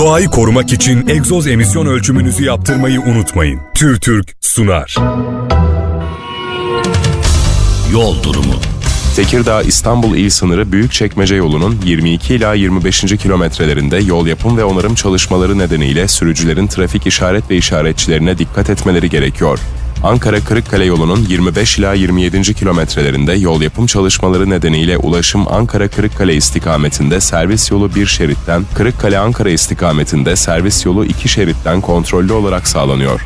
Doğayı korumak için egzoz emisyon ölçümünüzü yaptırmayı unutmayın. TÜRTÜRK sunar. Yol durumu Tekirdağ İstanbul il sınırı Büyükçekmece yolunun 22 ila 25. kilometrelerinde yol yapım ve onarım çalışmaları nedeniyle sürücülerin trafik işaret ve işaretçilerine dikkat etmeleri gerekiyor. Ankara Kırıkkale yolunun 25 ila 27. kilometrelerinde yol yapım çalışmaları nedeniyle ulaşım Ankara Kırıkkale istikametinde servis yolu bir şeritten, Kırıkkale Ankara istikametinde servis yolu iki şeritten kontrollü olarak sağlanıyor.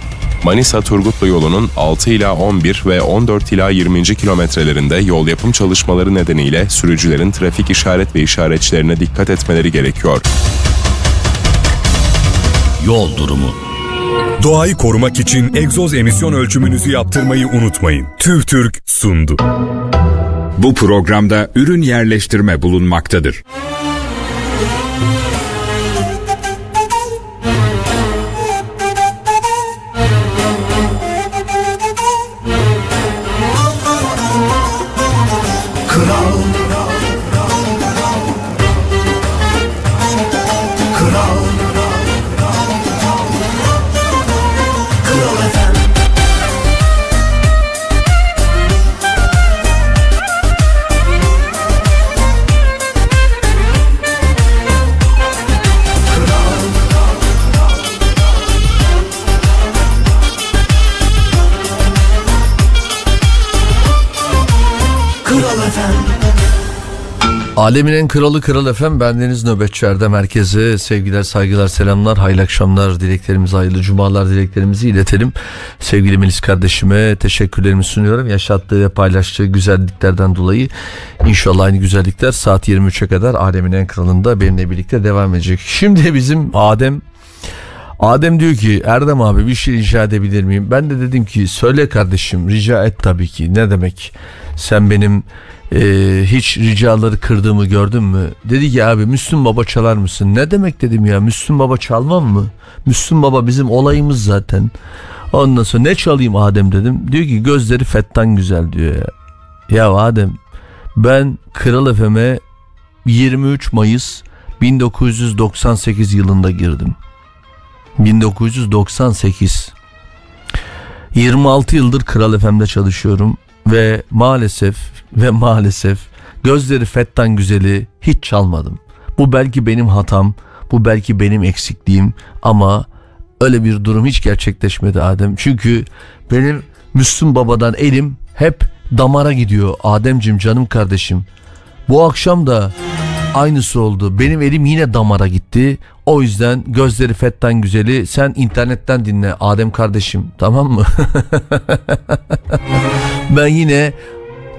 Manisa Turgutlu yolunun 6 ila 11 ve 14 ila 20. kilometrelerinde yol yapım çalışmaları nedeniyle sürücülerin trafik işaret ve işaretçilerine dikkat etmeleri gerekiyor. Yol durumu Doğayı korumak için egzoz emisyon ölçümünüzü yaptırmayı unutmayın. TÜRTÜRK sundu. Bu programda ürün yerleştirme bulunmaktadır. Alemin en kralı kral efem bendeniz nöbetçi Erdem herkese sevgiler saygılar selamlar hayırlı akşamlar dileklerimizi hayırlı cumalar dileklerimizi iletelim. Sevgili Melis kardeşime teşekkürlerimi sunuyorum yaşattığı ve paylaştığı güzelliklerden dolayı inşallah aynı güzellikler saat 23'e kadar Alemin en kralında benimle birlikte devam edecek. Şimdi bizim Adem Adem diyor ki Erdem abi bir şey rica edebilir miyim? Ben de dedim ki söyle kardeşim rica et tabii ki ne demek sen benim e, hiç ricaları kırdığımı gördün mü? Dedi ki abi Müslüm Baba çalar mısın? Ne demek dedim ya Müslüm Baba çalmam mı? Müslüm Baba bizim olayımız zaten. Ondan sonra ne çalayım Adem dedim. Diyor ki gözleri fettan güzel diyor ya. Ya Adem ben Kral FM'e 23 Mayıs 1998 yılında girdim. 1998 26 yıldır Kral FM'de çalışıyorum ve maalesef ve maalesef gözleri fettan güzeli hiç çalmadım. Bu belki benim hatam, bu belki benim eksikliğim ama öyle bir durum hiç gerçekleşmedi Adem. Çünkü benim Müslüm Baba'dan elim hep damara gidiyor Ademcim canım kardeşim. Bu akşam da aynısı oldu. Benim elim yine damara gitti. O yüzden gözleri fettan güzeli sen internetten dinle Adem kardeşim tamam mı? ben yine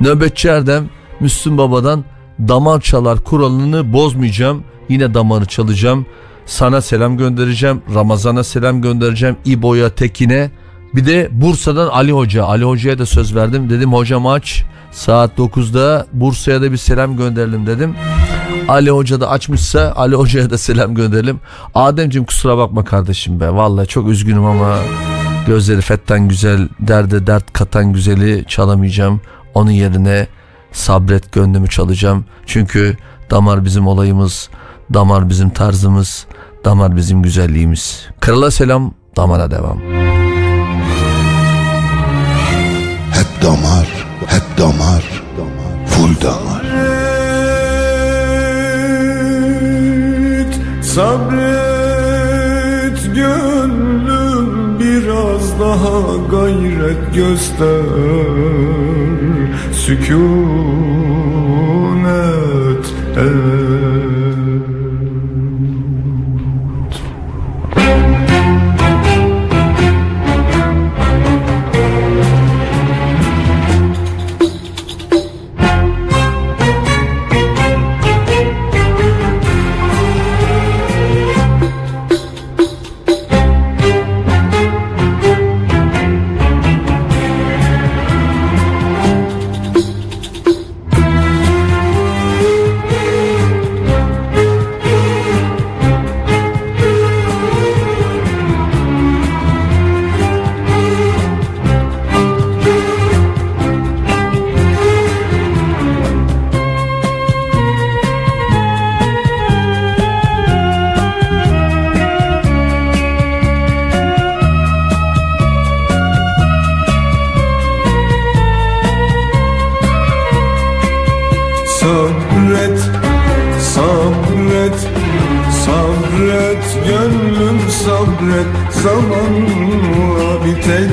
nöbetçi Erdem Müslüm Baba'dan damar çalar kuralını bozmayacağım. Yine damarı çalacağım. Sana selam göndereceğim. Ramazan'a selam göndereceğim. İbo'ya, Tekin'e. Bir de Bursa'dan Ali Hoca. Ali Hoca'ya da söz verdim. Dedim hocam aç. Saat 9'da Bursa'ya da bir selam gönderelim dedim. Ali Hoca da açmışsa Ali Hoca'ya da selam gönderelim. Ademciğim kusura bakma kardeşim be. Vallahi çok üzgünüm ama gözleri fetten güzel, derde dert katan güzeli çalamayacağım. Onun yerine sabret gönlümü çalacağım. Çünkü damar bizim olayımız, damar bizim tarzımız, damar bizim güzelliğimiz. Krala selam, damara devam. Hep damar, hep damar, full damar. Sabret gönlüm biraz daha gayret göster. Sükunet et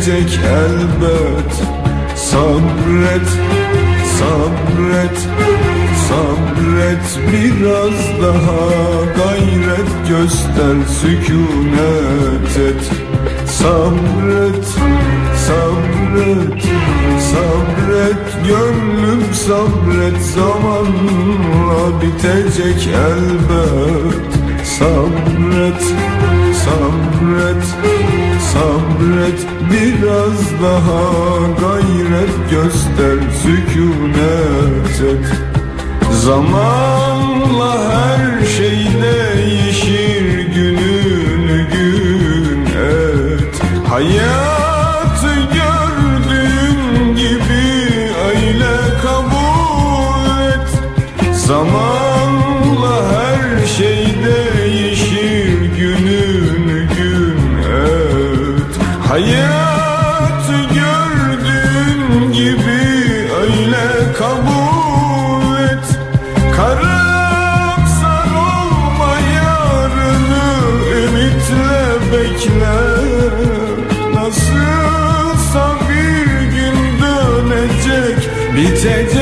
Bitecek elbet. Sabret, sabret, sabret. Biraz daha gayret göster Sükunet et. Sabret, sabret, sabret. Gönlüm sabret Zamanla bitecek elbet. Sabret, sabret, sabret Biraz daha gayret göster Sükunet et. Zamanla her şey değişir bitecek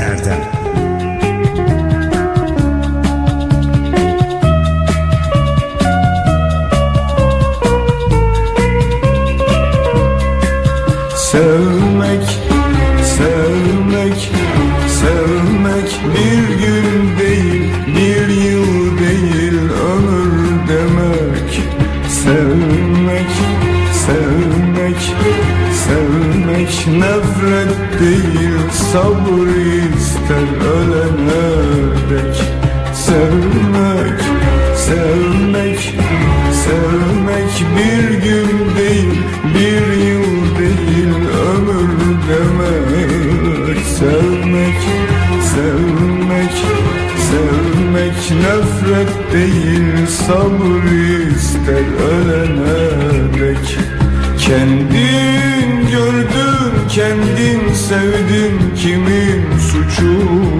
sabır ister ölene dek. Sevmek, sevmek, sevmek bir gün değil, bir yıl değil, ömür demek. Sevmek, sevmek, sevmek nefret değil, sabır ister ölene dek. Kendin gördün, kendin sevdin, kimin suçu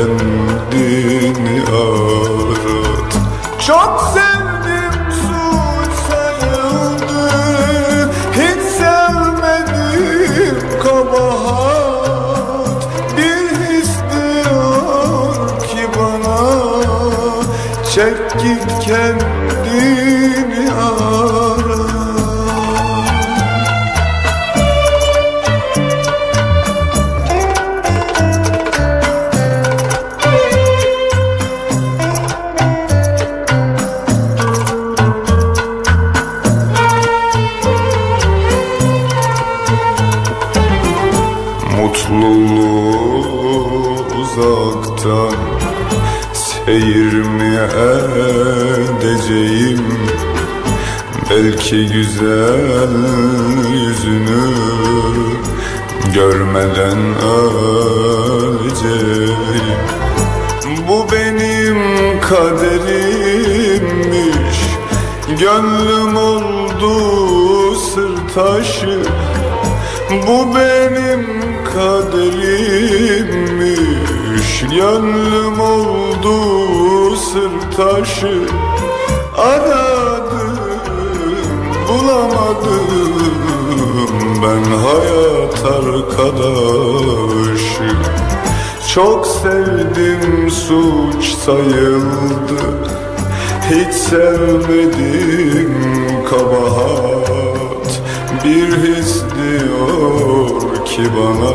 kendini arat Çok sevdim suç sayıldı. Hiç sevmedim kabahat. Bir his diyor ki bana Çek git kendini Belki güzel yüzünü Görmeden öleceğim Bu benim kaderimmiş. Gönlüm oldu sır taşı. Bu benim kaderimmiş. Gönlüm oldu sır taşı. Aradım bulamadım. Ben hayat arkadaşı Çok sevdim suç sayıldı. Hiç sevmedim kabahat. Bir his diyor ki bana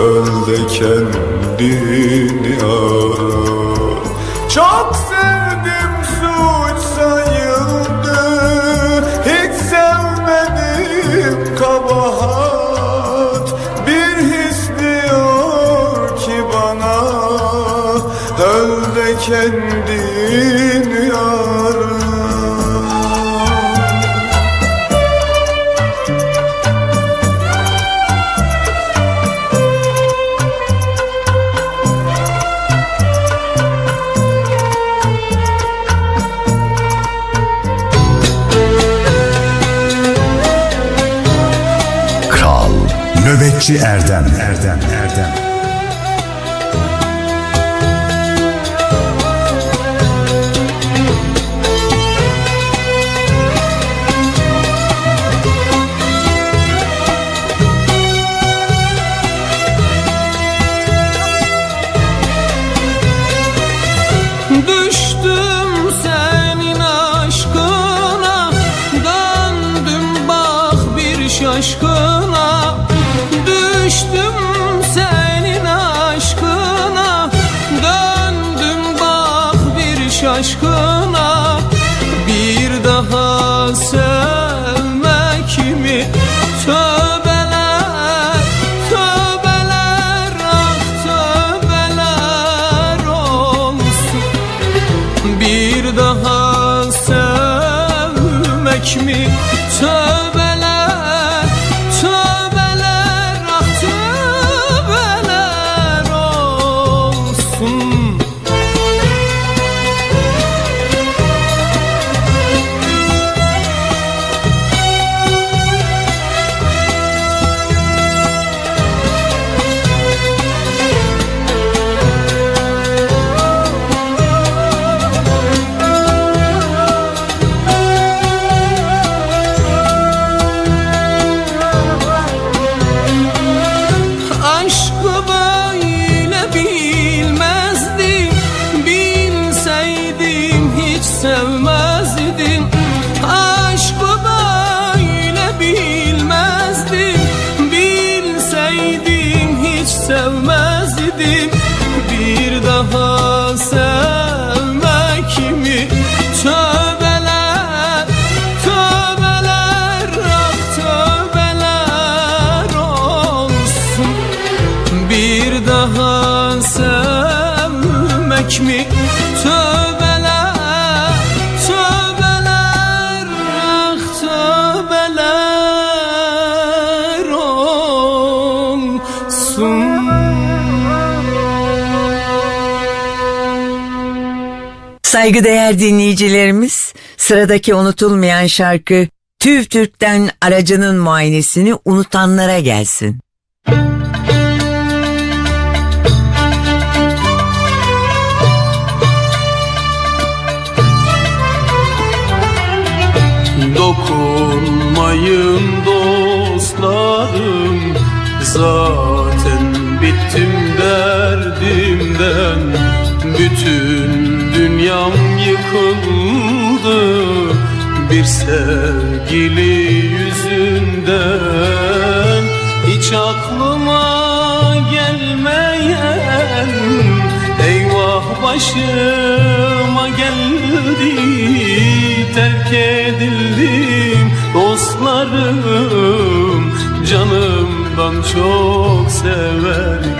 Öl de kendini ara. Çok kendini ara Kral Nöbetçi Erdem Erdem Saygıdeğer dinleyicilerimiz, sıradaki unutulmayan şarkı TÜV TÜRK'ten aracının muayenesini unutanlara gelsin. Dokunmayın dostlarım, zalim oldu bir sevgili yüzünden. Hiç aklıma gelmeyen Eyvah başıma geldi. Terk edildim dostlarım Canımdan çok severken.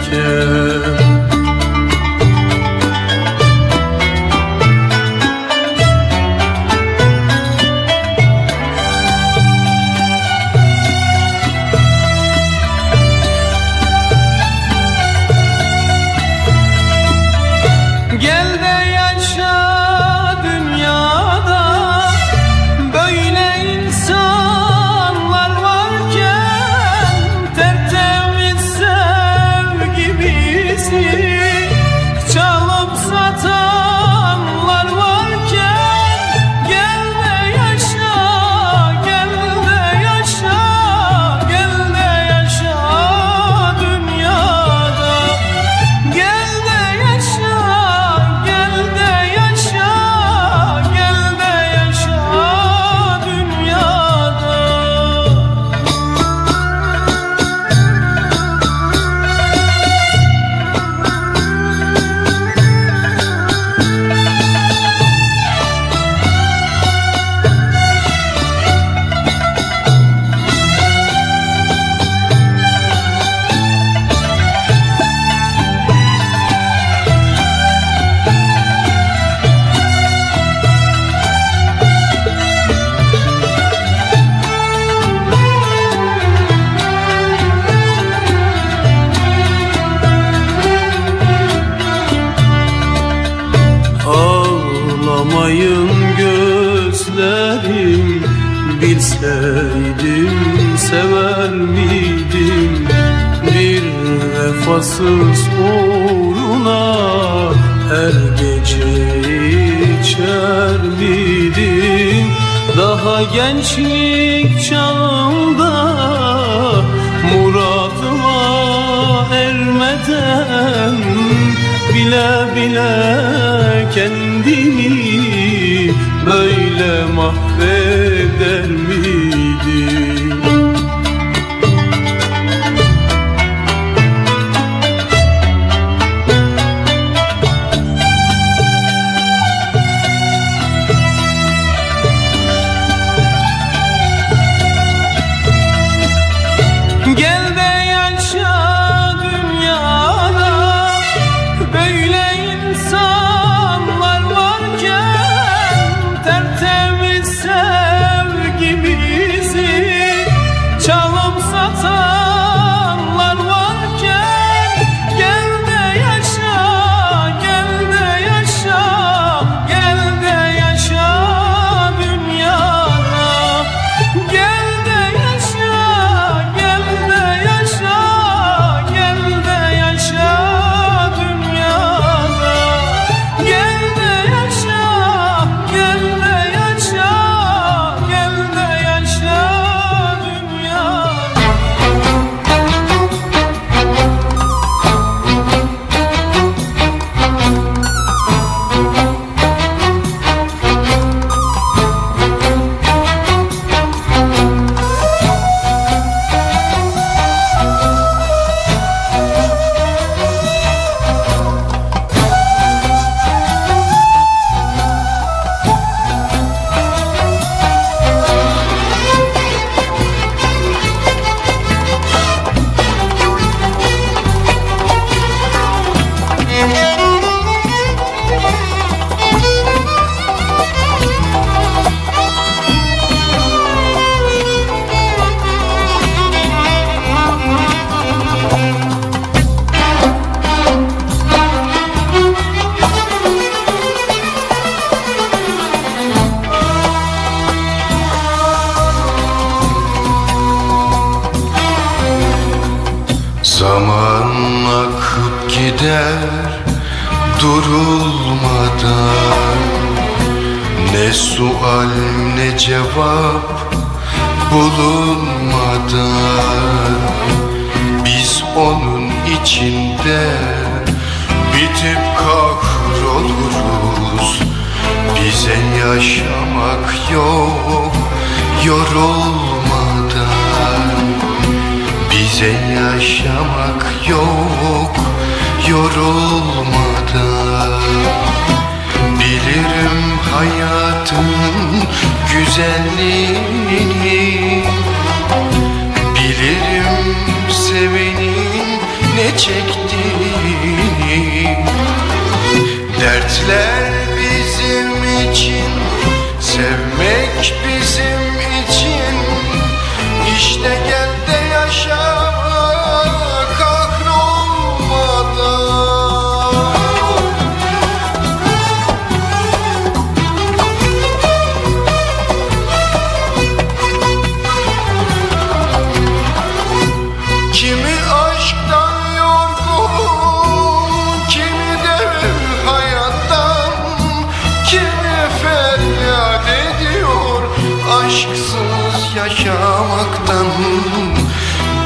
Daha gençlik çağı.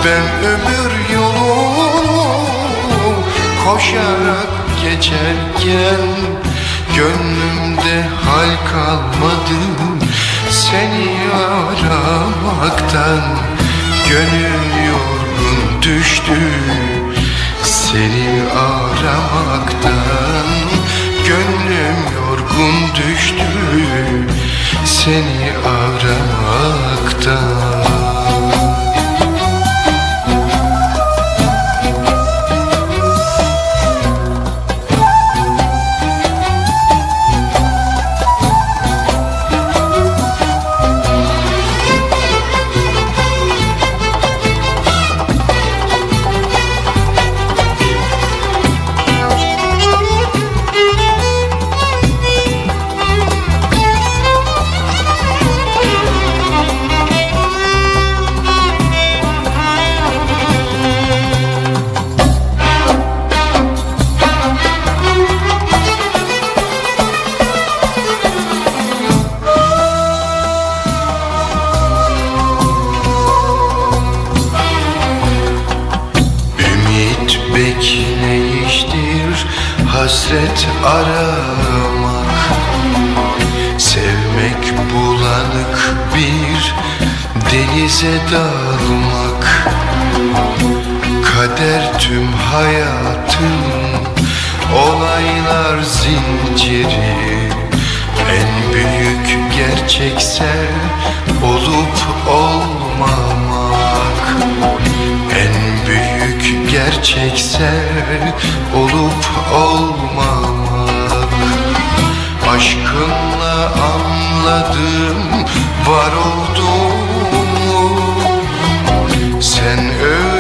Ben ömür yolunu koşarak geçerken Gönlümde hal kalmadı. Seni aramaktan Gönül yorgun düştü. Seni aramaktan Gönlüm yorgun düştü. Seni aramaktan çekse olup olmamak. En büyük gerçekse olup olmamak. Aşkınla anladım var olduğumu. Sen öyle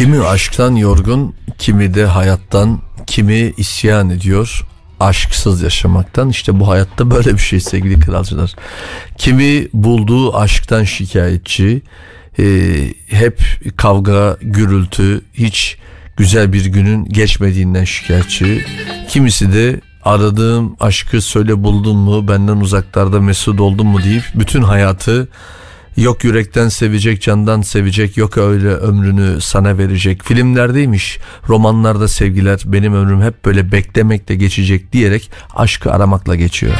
Kimi aşktan yorgun, kimi de hayattan, kimi isyan ediyor aşksız yaşamaktan. İşte bu hayatta böyle bir şey sevgili kralcılar. Kimi bulduğu aşktan şikayetçi, e, hep kavga, gürültü, hiç güzel bir günün geçmediğinden şikayetçi. Kimisi de aradığım aşkı söyle buldun mu, benden uzaklarda mesut oldun mu deyip bütün hayatı Yok yürekten sevecek, candan sevecek, yok öyle ömrünü sana verecek. Filmlerdeymiş, romanlarda sevgiler, benim ömrüm hep böyle beklemekle geçecek diyerek aşkı aramakla geçiyor.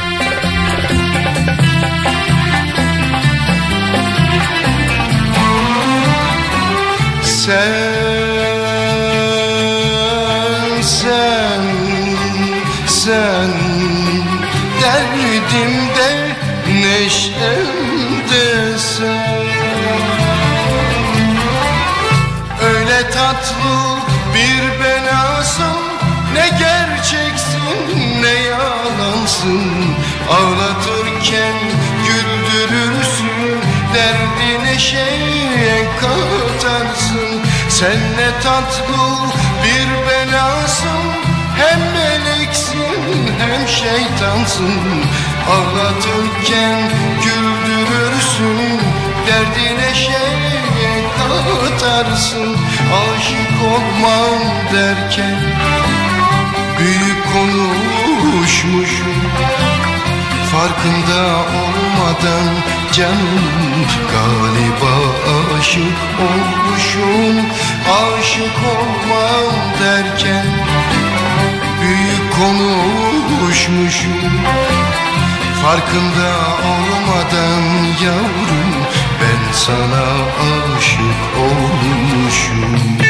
Sen, Ağlatırken güldürürsün Derdine şeye katarsın Sen ne tatlı bir belasın Hem meleksin hem şeytansın. Ağlatırken güldürürsün Derdine şeye katarsın Aşık olmam derken Büyük konuşmuşum Farkında olmadan canım Galiba aşık olmuşum. Aşık olmam derken Büyük konuşmuşum Farkında olmadan yavrum Ben sana aşık olmuşum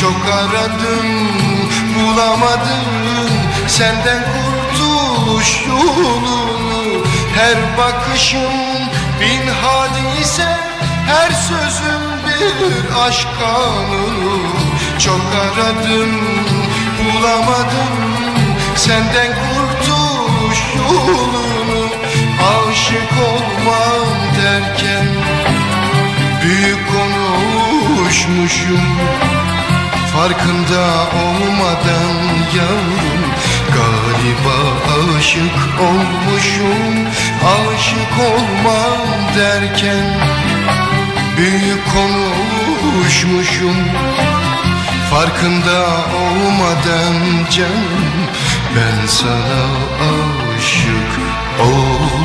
Çok aradım bulamadım Senden kurtuluş yolunu. Her bakışın bin hadise Her sözün bir aşk kanunu Çok aradım bulamadım Senden kurtuluş yolunu. Aşık olmam derken Büyük konuşmuşum Farkında olmadan yavrum Galiba aşık olmuşum. Aşık olmam derken Büyük konuşmuşum. Farkında olmadan canım Ben sana aşık olmuşum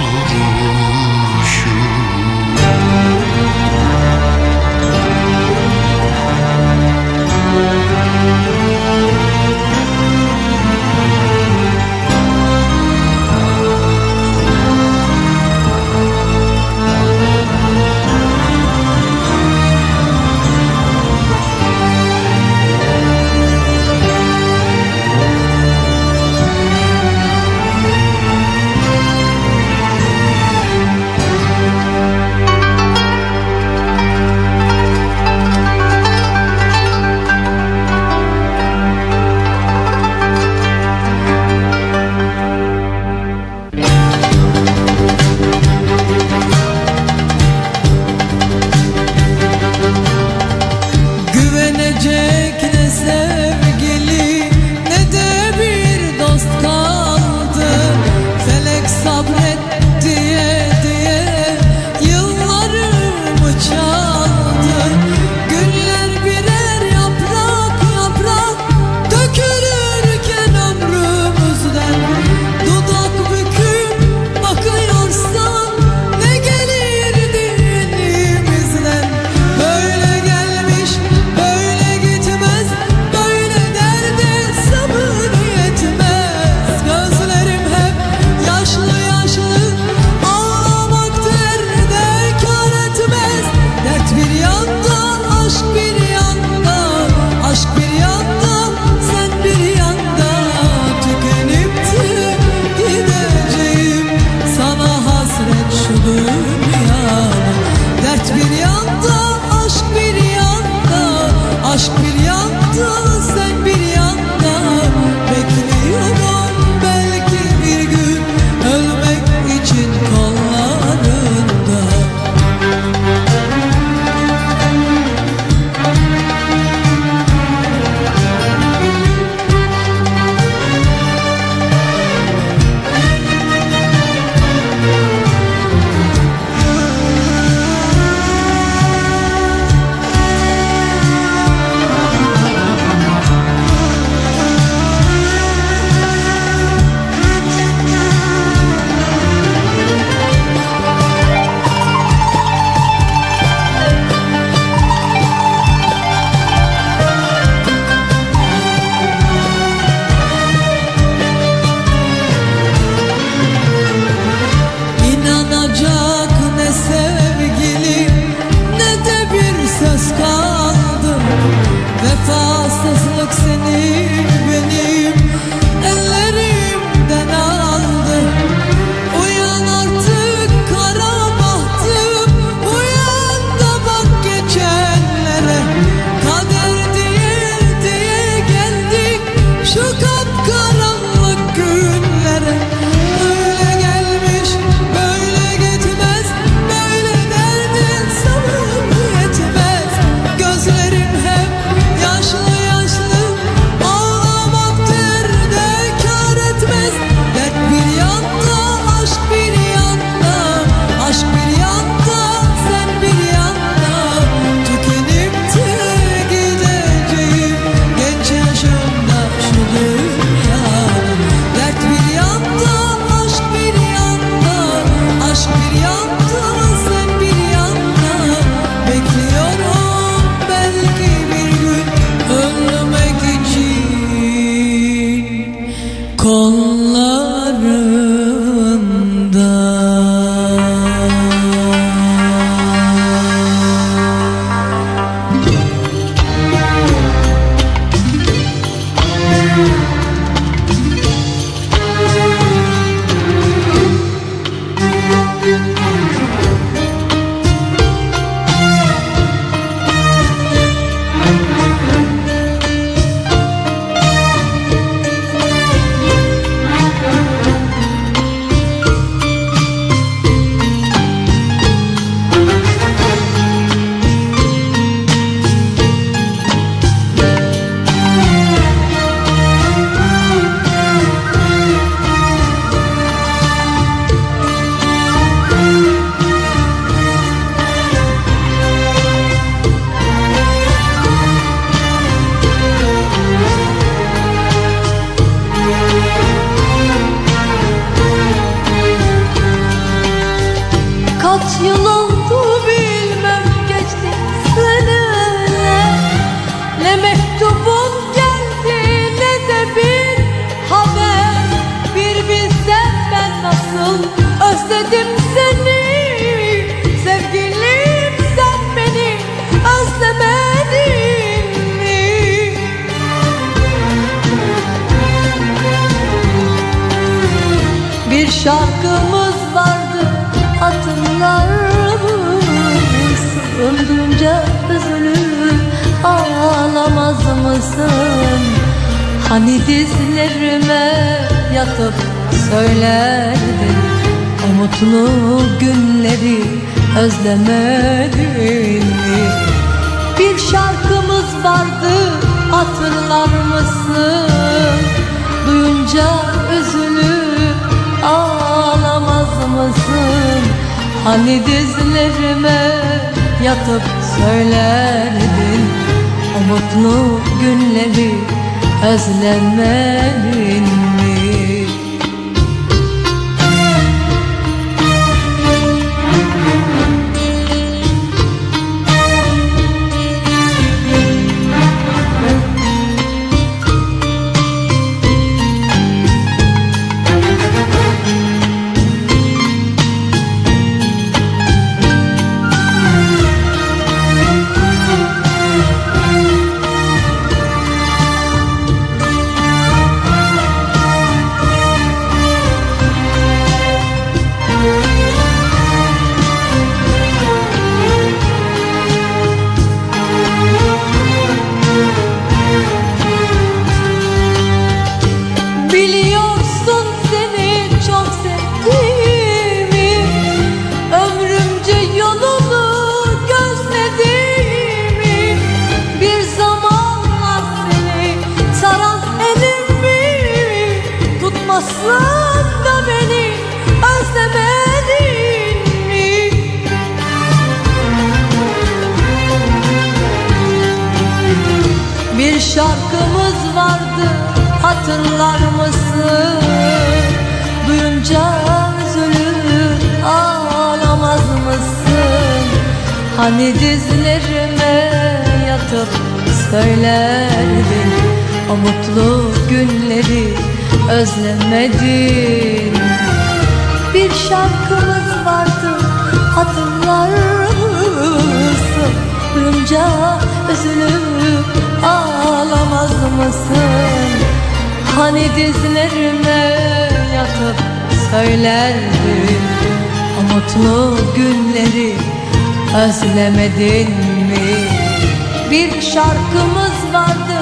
Bir şarkımız vardı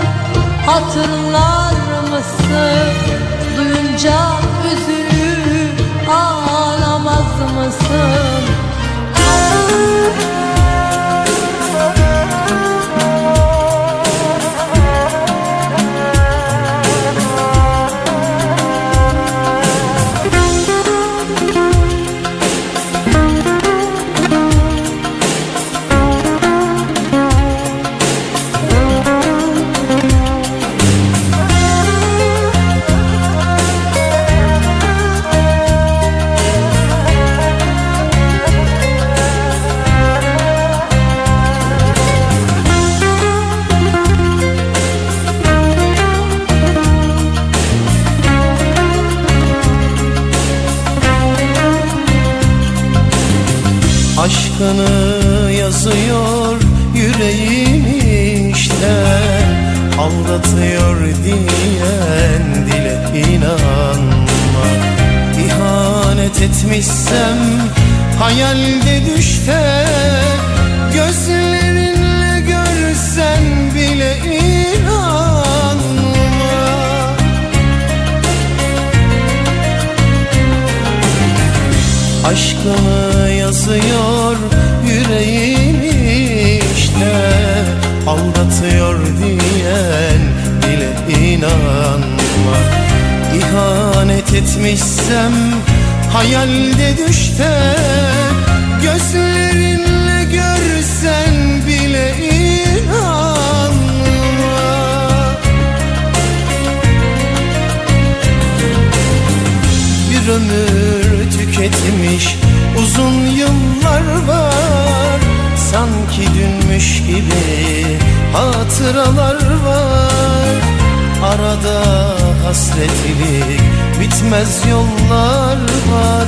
hatırlar mısın? Duyunca üzülüp ağlamaz mısın? Aldatıyor diyen dile inanma. İhanet etmişsem hayalde düşte Gözlerinle görsen bile inanma. Aşkını yazıyor yüreğim işte Aldatıyor diyen bile inanma İhanet etmişsem hayalde düşte Gözlerinle görsen bile inanma Bir ömür tüketmiş uzun yıllar var Sanki dünmüş gibi hatıralar var. Arada hasretlik bitmez yollar var.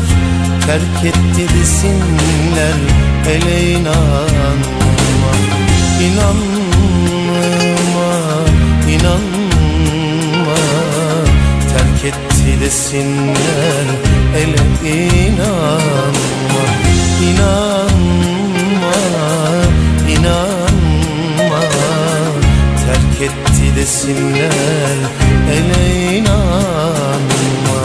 Terk etti desinler hele inanma İnanma, inanma Terk etti desinler ele inanma İnanma, inanma. Terk etti desinler ele inanma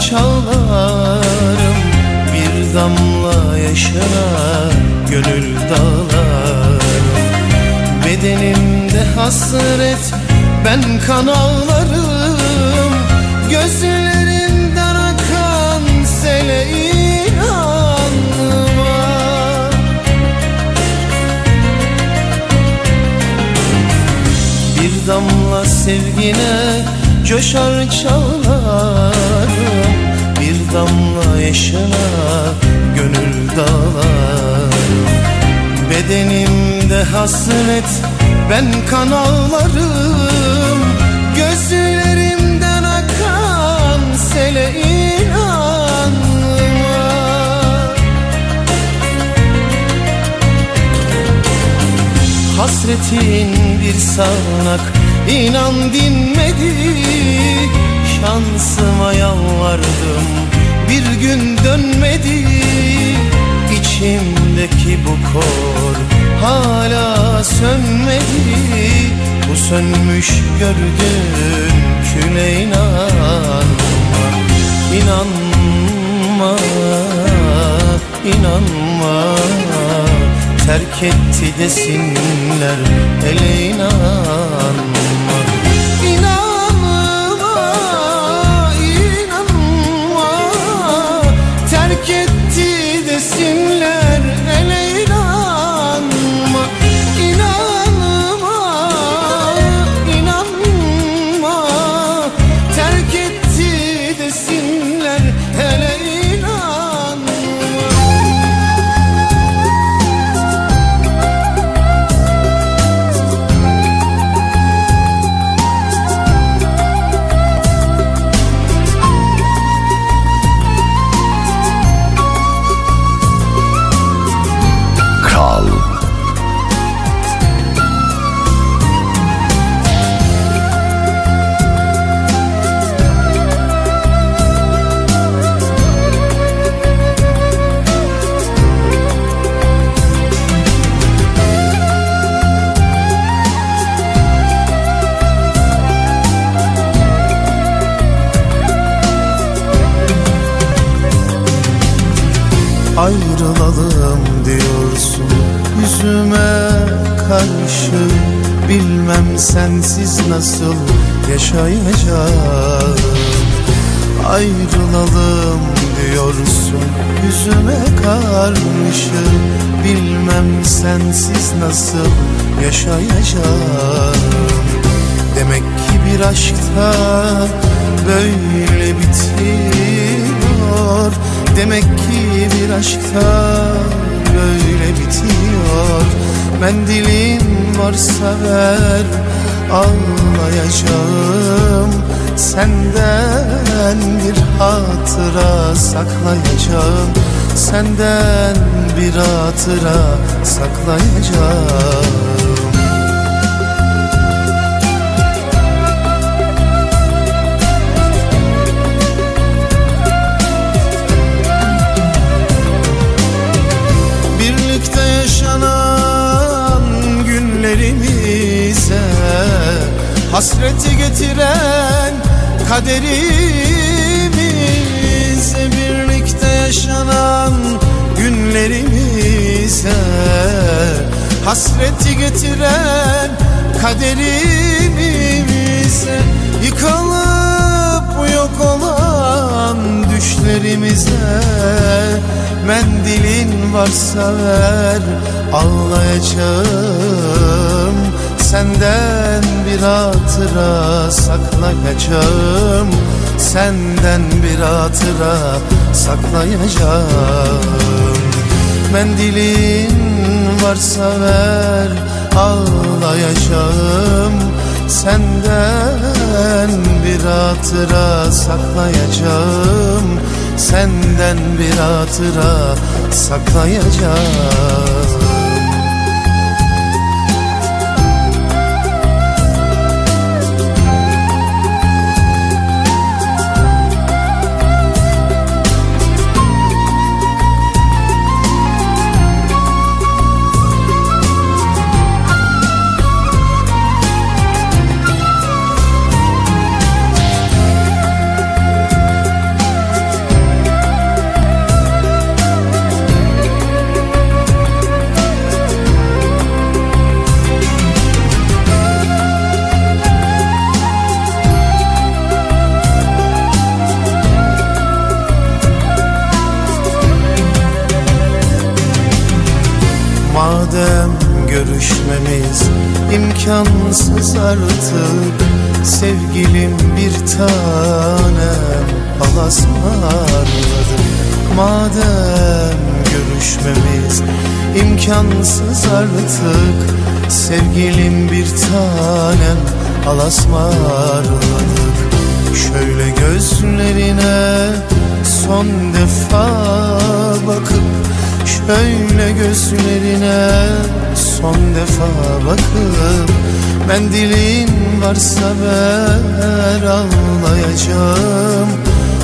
coşar çağlarım Bir damla yaşına gönül dağlarım. Bedenimde hasret ben kan ağlarım. Gözlerimden akan sele inanma. Bir damla sevgine coşar çağlarım Bir damla yaşına gönül dağlarım Bedenimde hasret ben kan ağlarım. Gözlerimden akan sele inanma Hasretin bir sağanak inan dinmedi. Şansıma yalvardım bir gün dönmedi. İçimdeki bu kor hala sönmedi. Bu sönmüş gördüğün küle inanma İnanma, inanma. Terk etti desinler inanma İnanma, sensiz nasıl yaşayacağım? Ayrılalım diyorsun yüzüme karşı Bilmem sensiz nasıl yaşayacağım? Demek ki bir aşkta böyle bitiyor. Demek ki bir aşkta böyle bitiyor. Mendilin varsa ver ağlayacağım Senden bir hatıra saklayacağım. Senden bir hatıra saklayacağım Hasreti getiren kaderimize Birlikte yaşanan günlerimize Hasreti getiren kaderimize Yıkılıp yok olan düşlerimize Mendilin varsa ver ağlayacağım Senden bir hatıra saklayacağım Senden bir hatıra saklayacağım. Mendilin varsa ver ağlayacağım. Senden bir hatıra saklayacağım. Senden bir hatıra saklayacağım artık Sevgilim bir tanem. Alasmarladık Madem görüşmemiz imkansız artık Sevgilim bir tanem. Alasmarladık Şöyle gözlerine son defa bakıp Şöyle gözlerine son defa bakıp Mendilin varsa ver ağlayacağım.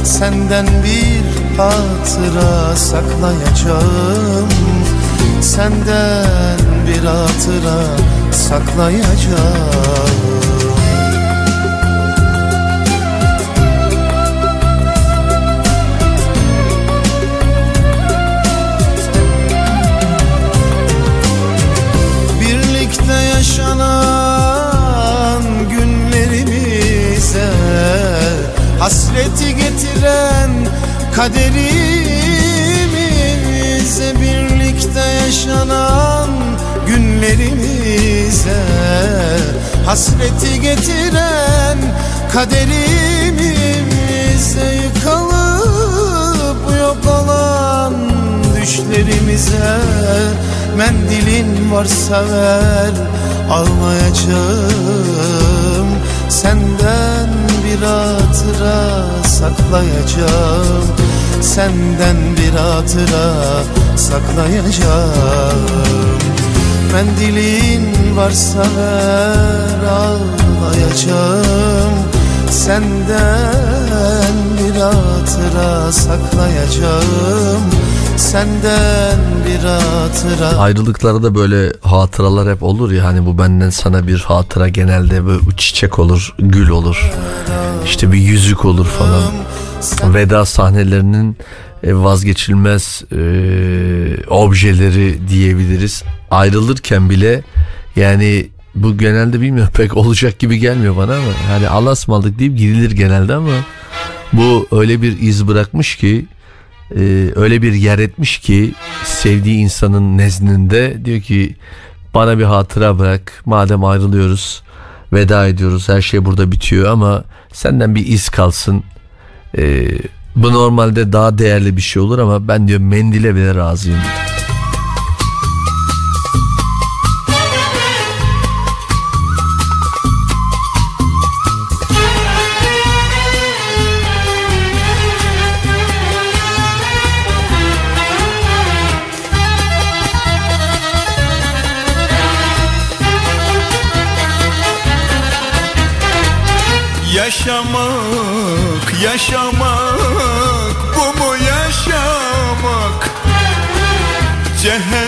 Senden bir hatıra saklayacağım. Senden bir hatıra saklayacağım kaderimize Birlikte yaşanan günlerimize Hasreti getiren kaderimize Yıkılıp yok olan düşlerimize Mendilin varsa ver almayacağım. Senden bir hatıra saklayacağım Senden bir hatıra saklayacağım Mendilin varsa ver ağlayacağım Senden bir hatıra saklayacağım Senden bir hatıra Ayrılıklarda böyle hatıralar hep olur ya hani bu benden sana bir hatıra genelde böyle çiçek olur, gül olur. İşte bir yüzük olur falan. Veda sahnelerinin e, vazgeçilmez e, objeleri diyebiliriz. Ayrılırken bile yani bu genelde bilmiyorum pek olacak gibi gelmiyor bana ama hani Allah'a ısmarladık deyip gidilir genelde ama bu öyle bir iz bırakmış ki e, öyle bir yer etmiş ki sevdiği insanın nezdinde diyor ki bana bir hatıra bırak madem ayrılıyoruz veda ediyoruz her şey burada bitiyor ama senden bir iz kalsın E, bu normalde daha değerli bir şey olur ama ben diyor mendile bile razıyım. Yaşamak, yaşamak Bu mu yaşamak? Cehennem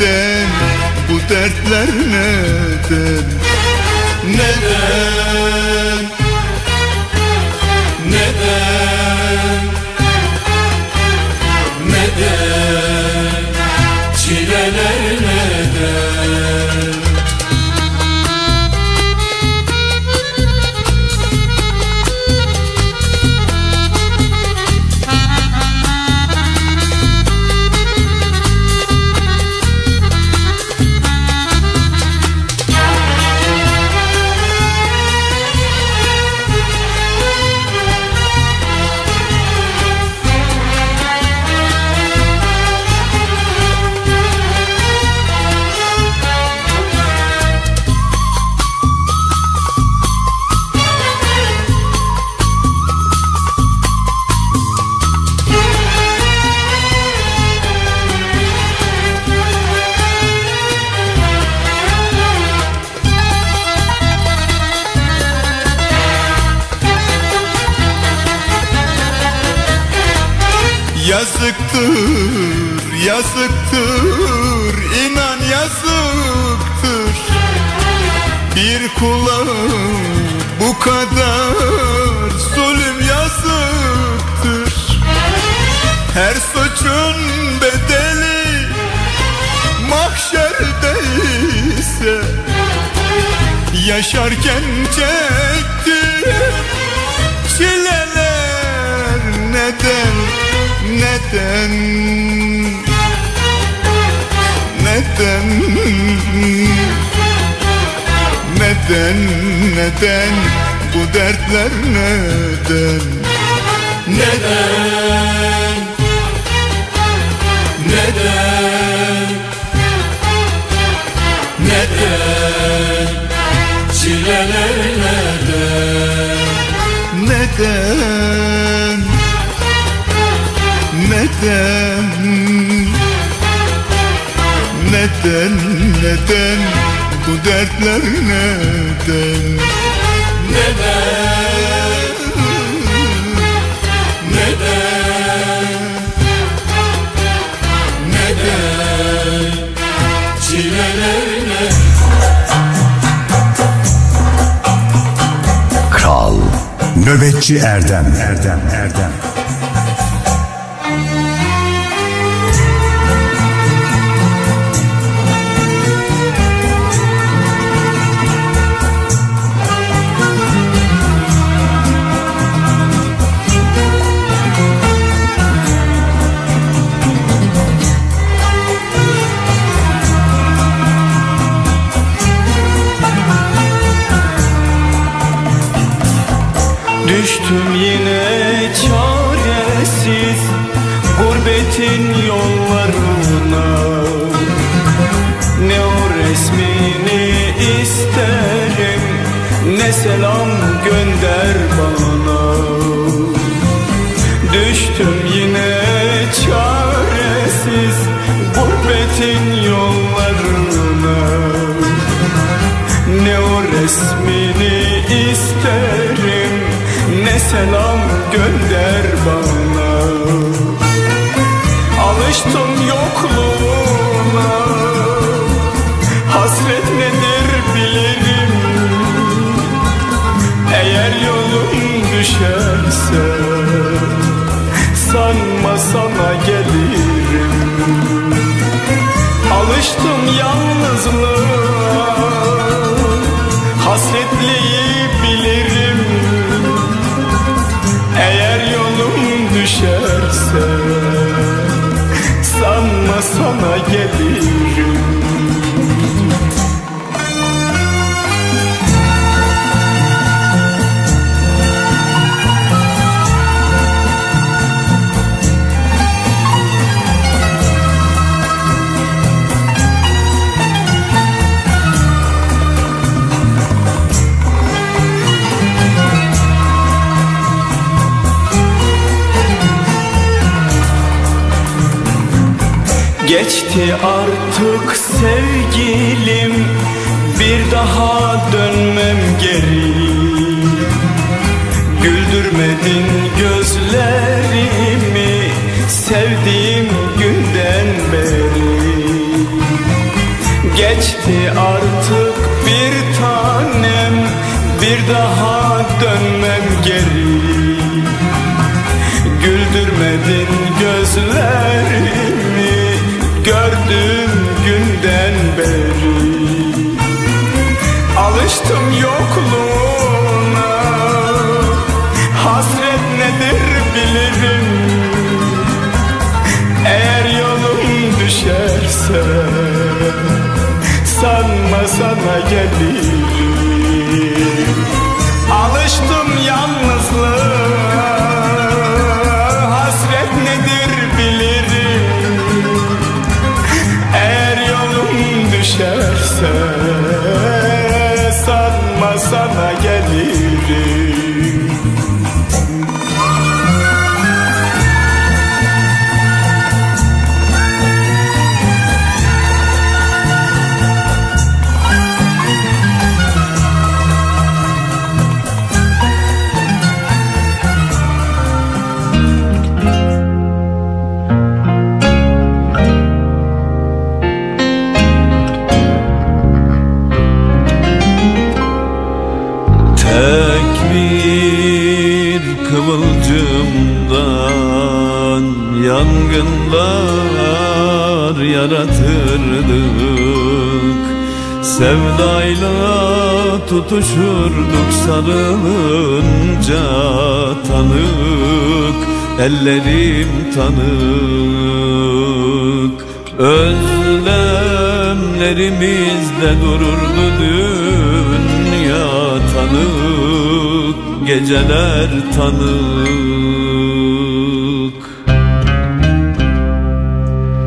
neden? Bu dertler neden? Neden Yazıktır, inan yazıktır. Bir kula bu kadar zulüm yazıktır. Her suçun bedeli mahşerde ise Yaşarken çekti çileler. Neden neden neden? Neden neden? Bu dertler neden? Neden? Neden? Neden? Çileler neden? Neden? Neden Neden Neden Bu dertler neden? Neden Neden Neden Çileler Kral Nöbetçi Erdem. Erdem Erdem selam gönder bana. Alıştım yokluğuna. Hasret nedir bilirim. Eğer yolum düşerse Sanma sana gelirim. Alıştım yalnızlığa. Hasretliği Sanma sana Geçti artık sevgilim. Bir daha dönmem geri. Güldürmedin gözlerimi Sevdiğim günden beri. Geçti artık bir tanem Bir daha dönmem geri. Güldürmedin gözlerimi Gördüğüm günden beri. Alıştım yokluğuna. Hasret nedir bilirim. Eğer yolum düşerse Sanma sana gelirim. Alıştım yalnızlığa yaratırdık Sevdayla tutuşurduk sarılınca tanık. Ellerim tanık. Özlemlerimizde dururdu dünya tanık. Geceler tanık.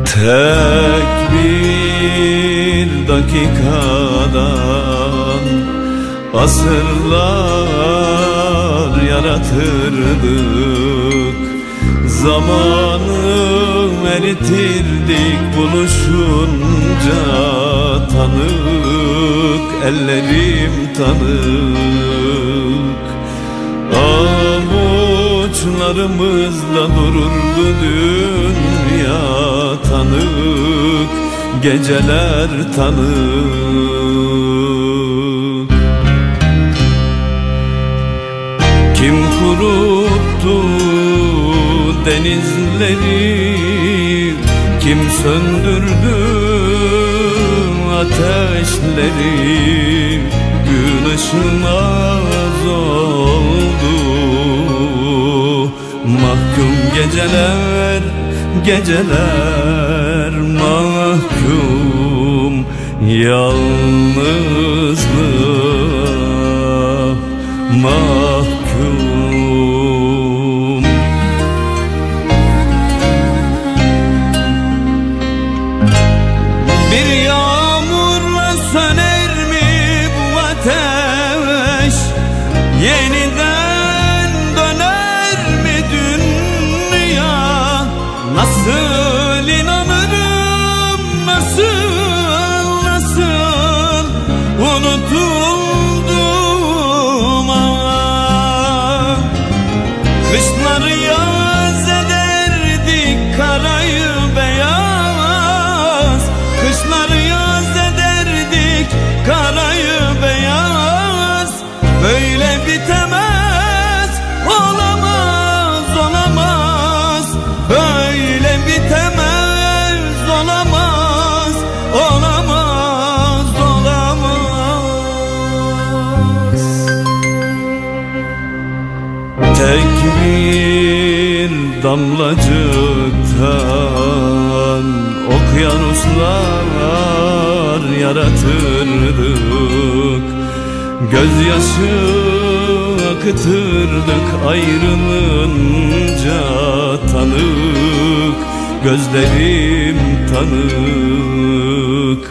Tek bir dakikadan Asırlar yaratırdık Zamanı eritirdik buluşunca Tanık ellerim tanık. Avuçlarımızda dururdu dünya tanık Geceler tanık Kim kuruttu denizleri? Kim söndürdü ateşleri? Gün ışınmaz oldu. Mahkum geceler, geceler Yalnızlığa damlacıktan okyanuslar yaratırdık. Gözyaşı akıtırdık ayrılınca tanık. Gözlerim tanık.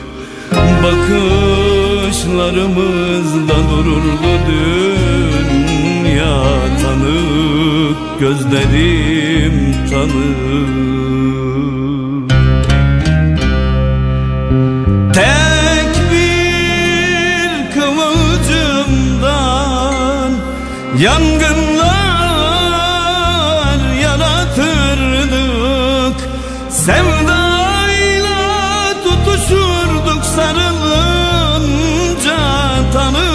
Bakışlarımızda dururdu dünya tanık Gözlerim tanık Tek bir kıvılcımdan Yangınlar yaratırdık. Sevdayla tutuşurduk sarılınca tanık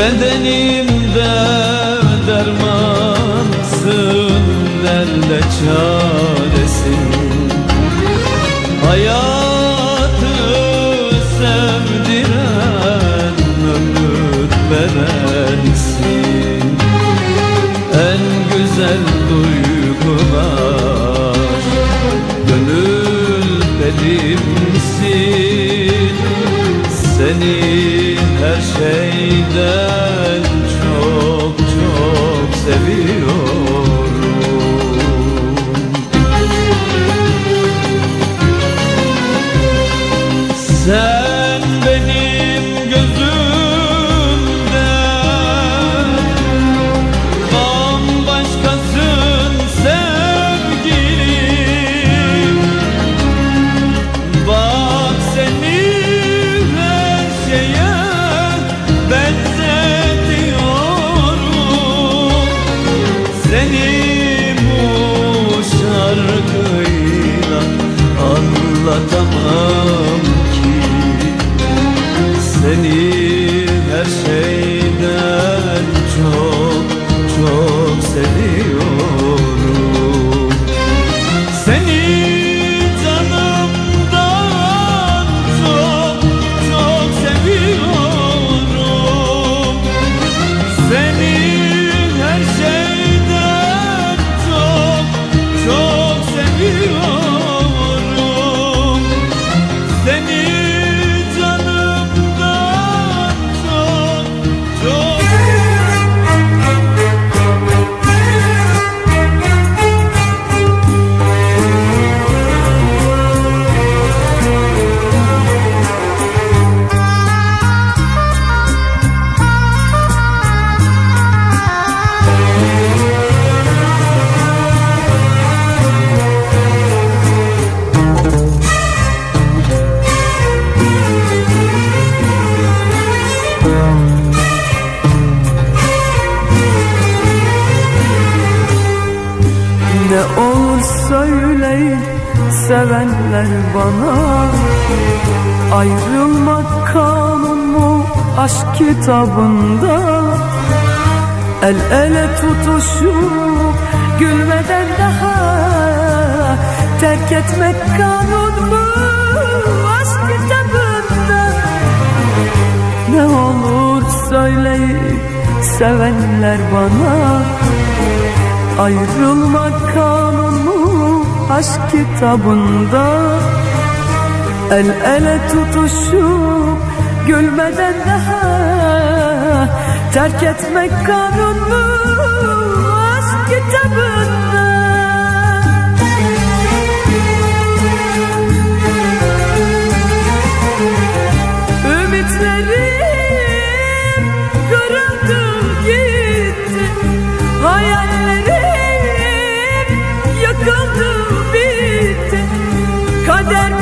Bedenim. kitabında El ele tutuşup gülmeden daha Terk etmek kanun mu? Aşk kitabında Ne olur söyleyip sevenler bana. Ayrılmak kanun mu aşk kitabında El ele tutuşup gülmeden daha Terk etmek kanun mu aşk kitabında. Ümitlerim kırıldı gitti Hayallerim yıkıldı bitti. Kader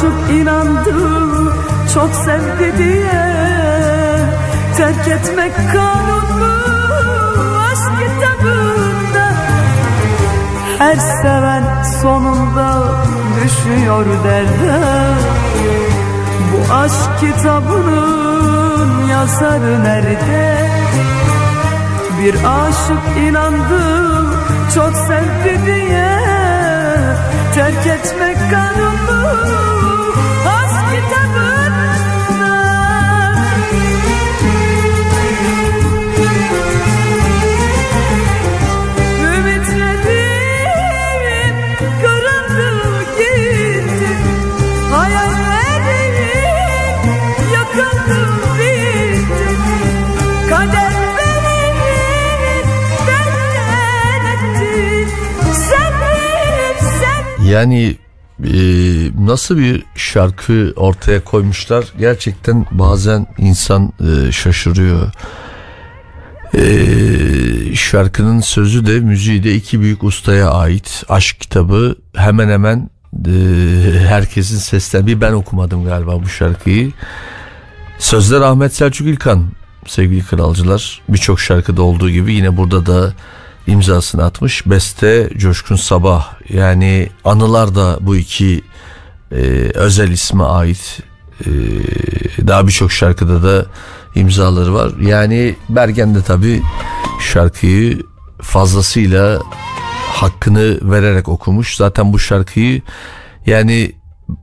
aşık inandı çok sevdi diye Terk etmek kanun mu aşk kitabında Her seven sonunda düşüyor derde bu aşk kitabının yazarı nerede? Bir aşık inandı çok sevdi diye Terk etmek kanun mu? Yani e, nasıl bir şarkı ortaya koymuşlar gerçekten bazen insan e, şaşırıyor. E, şarkının sözü de müziği de iki büyük ustaya ait. Aşk kitabı hemen hemen e, herkesin sesten bir ben okumadım galiba bu şarkıyı. Sözler Ahmet Selçuk İlkan sevgili kralcılar. Birçok şarkıda olduğu gibi yine burada da imzasını atmış. Beste Coşkun Sabah yani anılar da bu iki e, özel isme ait. E, daha birçok şarkıda da imzaları var. Yani Bergen de tabi şarkıyı fazlasıyla hakkını vererek okumuş. Zaten bu şarkıyı yani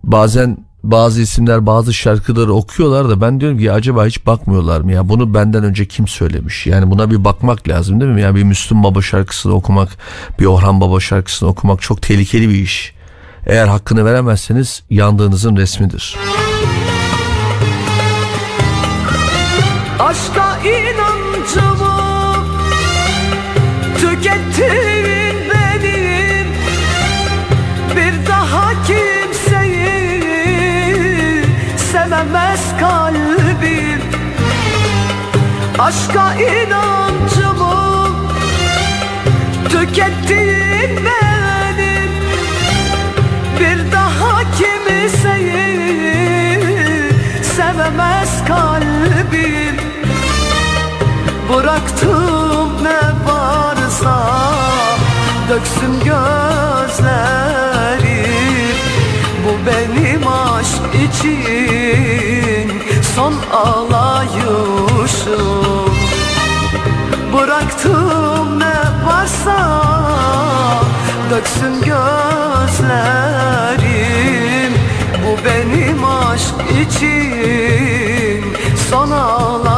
bazen bazı isimler bazı şarkıları okuyorlar da ben diyorum ki acaba hiç bakmıyorlar mı ya? Bunu benden önce kim söylemiş? Yani buna bir bakmak lazım değil mi? Yani bir Müslüm Baba şarkısını okumak bir Orhan Baba şarkısını okumak çok tehlikeli bir iş. Eğer hakkını veremezseniz yandığınızın resmidir. Aşka Aşka inancımı tükettin benim Bir daha kimseyi sevemez kalbim. Bıraktım ne varsa döksün gözlerim. Bu benim aşk için son ağlayışım Bıraktım ne varsa döksün gözlerim. Bu benim aşk için son ağlayışım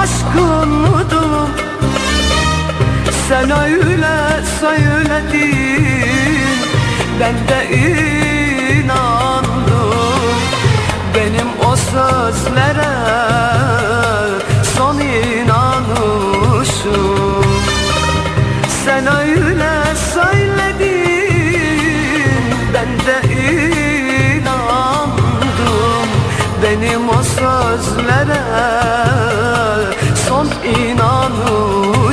aşkın mıdır? Sen öyle söyledin. Ben de inandım. Benim o sözlere son inanışım Sen öyle benim o sözlere son inanışım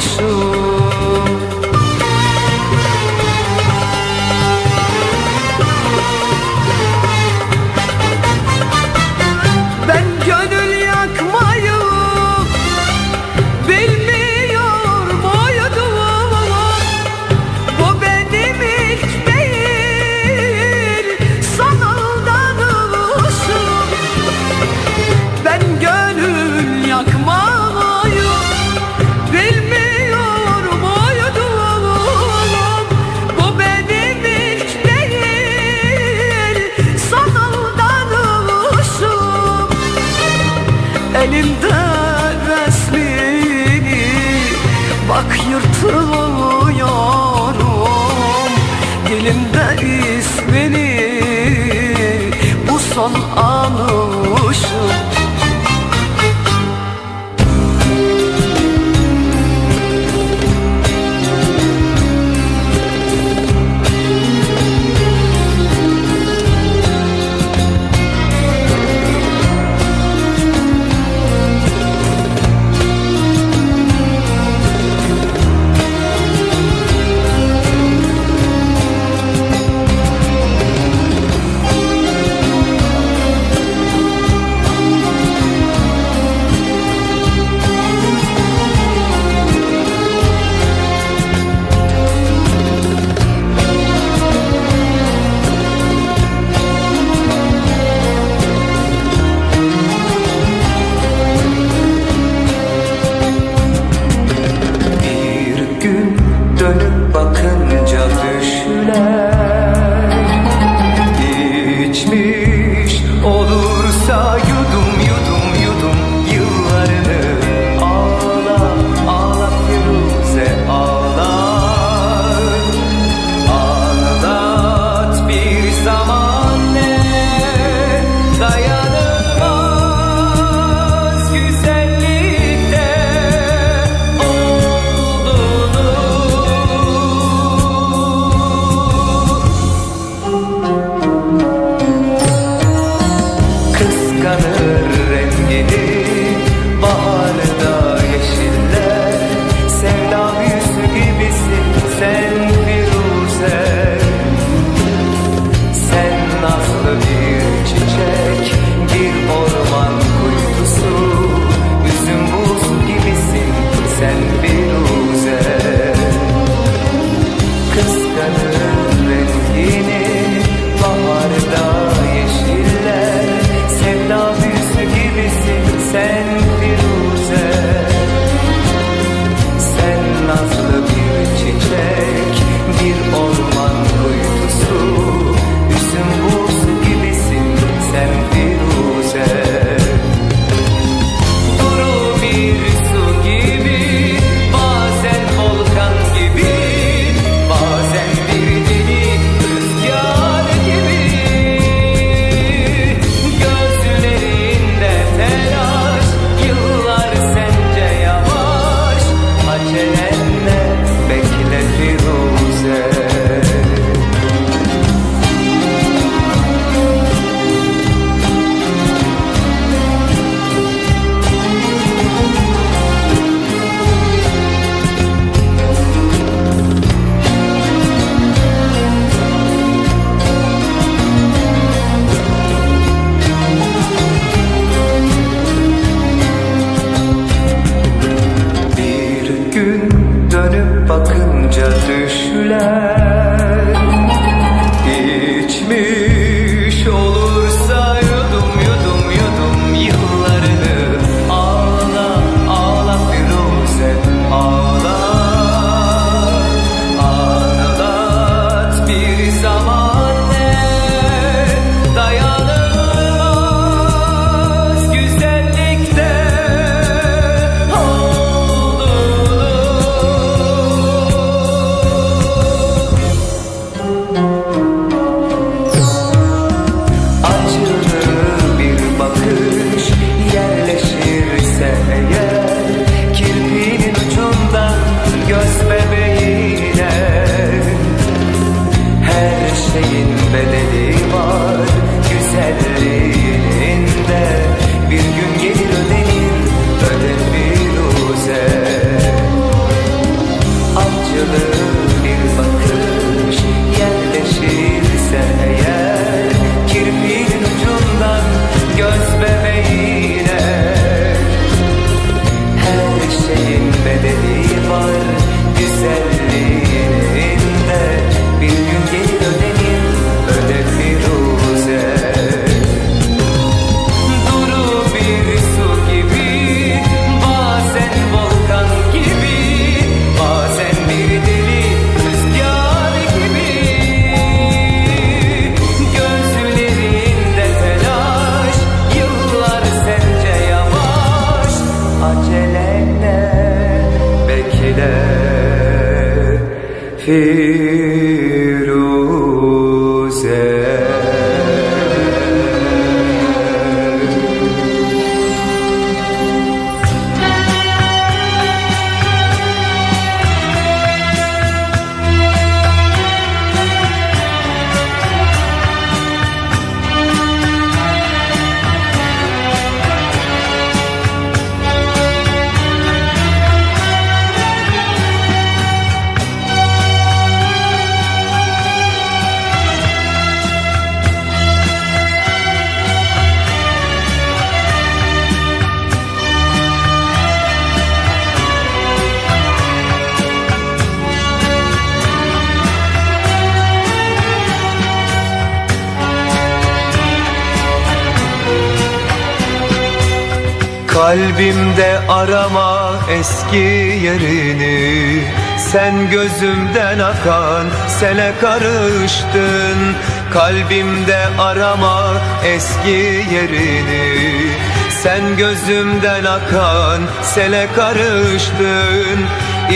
Sen gözümden akan sele karıştın. Kalbimde arama eski yerini. Sen gözümden akan sele karıştın.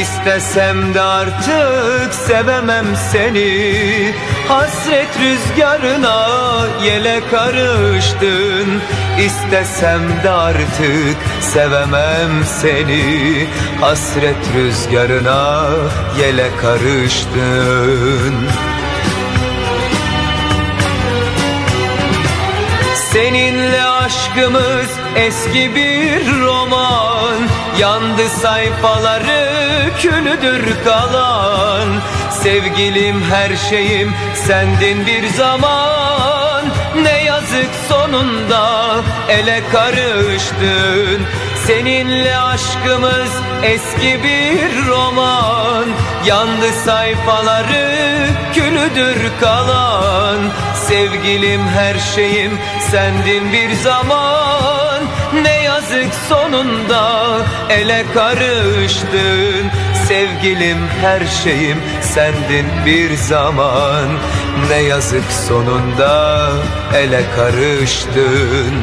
İstesem de artık sevemem seni. Hasret rüzgarına yele karıştın İstesem de artık sevemem seni. Hasret rüzgarına yele karıştın. Seninle aşkımız eski bir roman. Yandı sayfaları külüdür kalan. Sevgilim her şeyim sendin bir zaman sonunda ele karıştın. Seninle aşkımız eski bir roman. Yandı sayfaları külüdür kalan. Sevgilim her şeyim sendin bir zaman. Ne yazık sonunda ele karıştın. Sevgilim her şeyim sendin bir zaman Ne yazık sonunda ele karıştın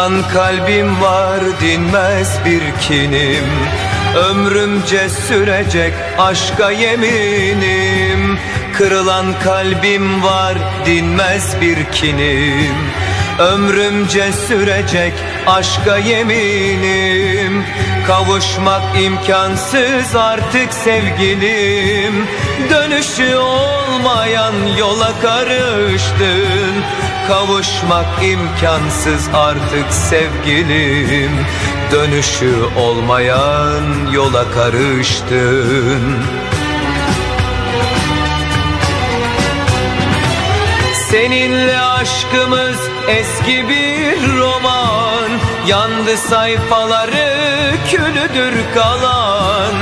Kırılan kalbim var dinmez bir kinim. Ömrümce sürecek aşka yeminim. Kırılan kalbim var dinmez bir kinim. Ömrümce sürecek aşka yeminim Kavuşmak imkansız artık sevgilim. Dönüşü olmayan yola karıştın. Kavuşmak imkansız artık sevgilim. Dönüşü olmayan yola karıştın. Seninle aşkımız eski bir roman Yandı sayfaları külüdür kalan.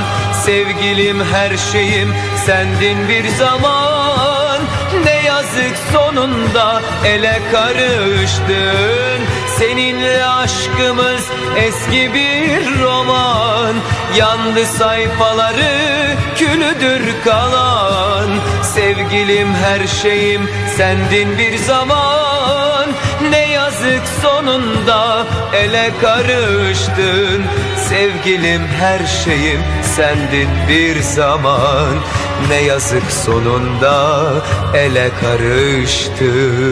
Sevgilim her şeyim sendin bir zaman. Ne yazık sonunda ele karıştın. Seninle aşkımız eski bir roman. Yandı sayfaları külüdür kalan. Sevgilim her şeyim sendin bir zaman yazık sonunda ele karıştın. Sevgilim her şeyim sendin bir zaman. Ne yazık sonunda ele karıştın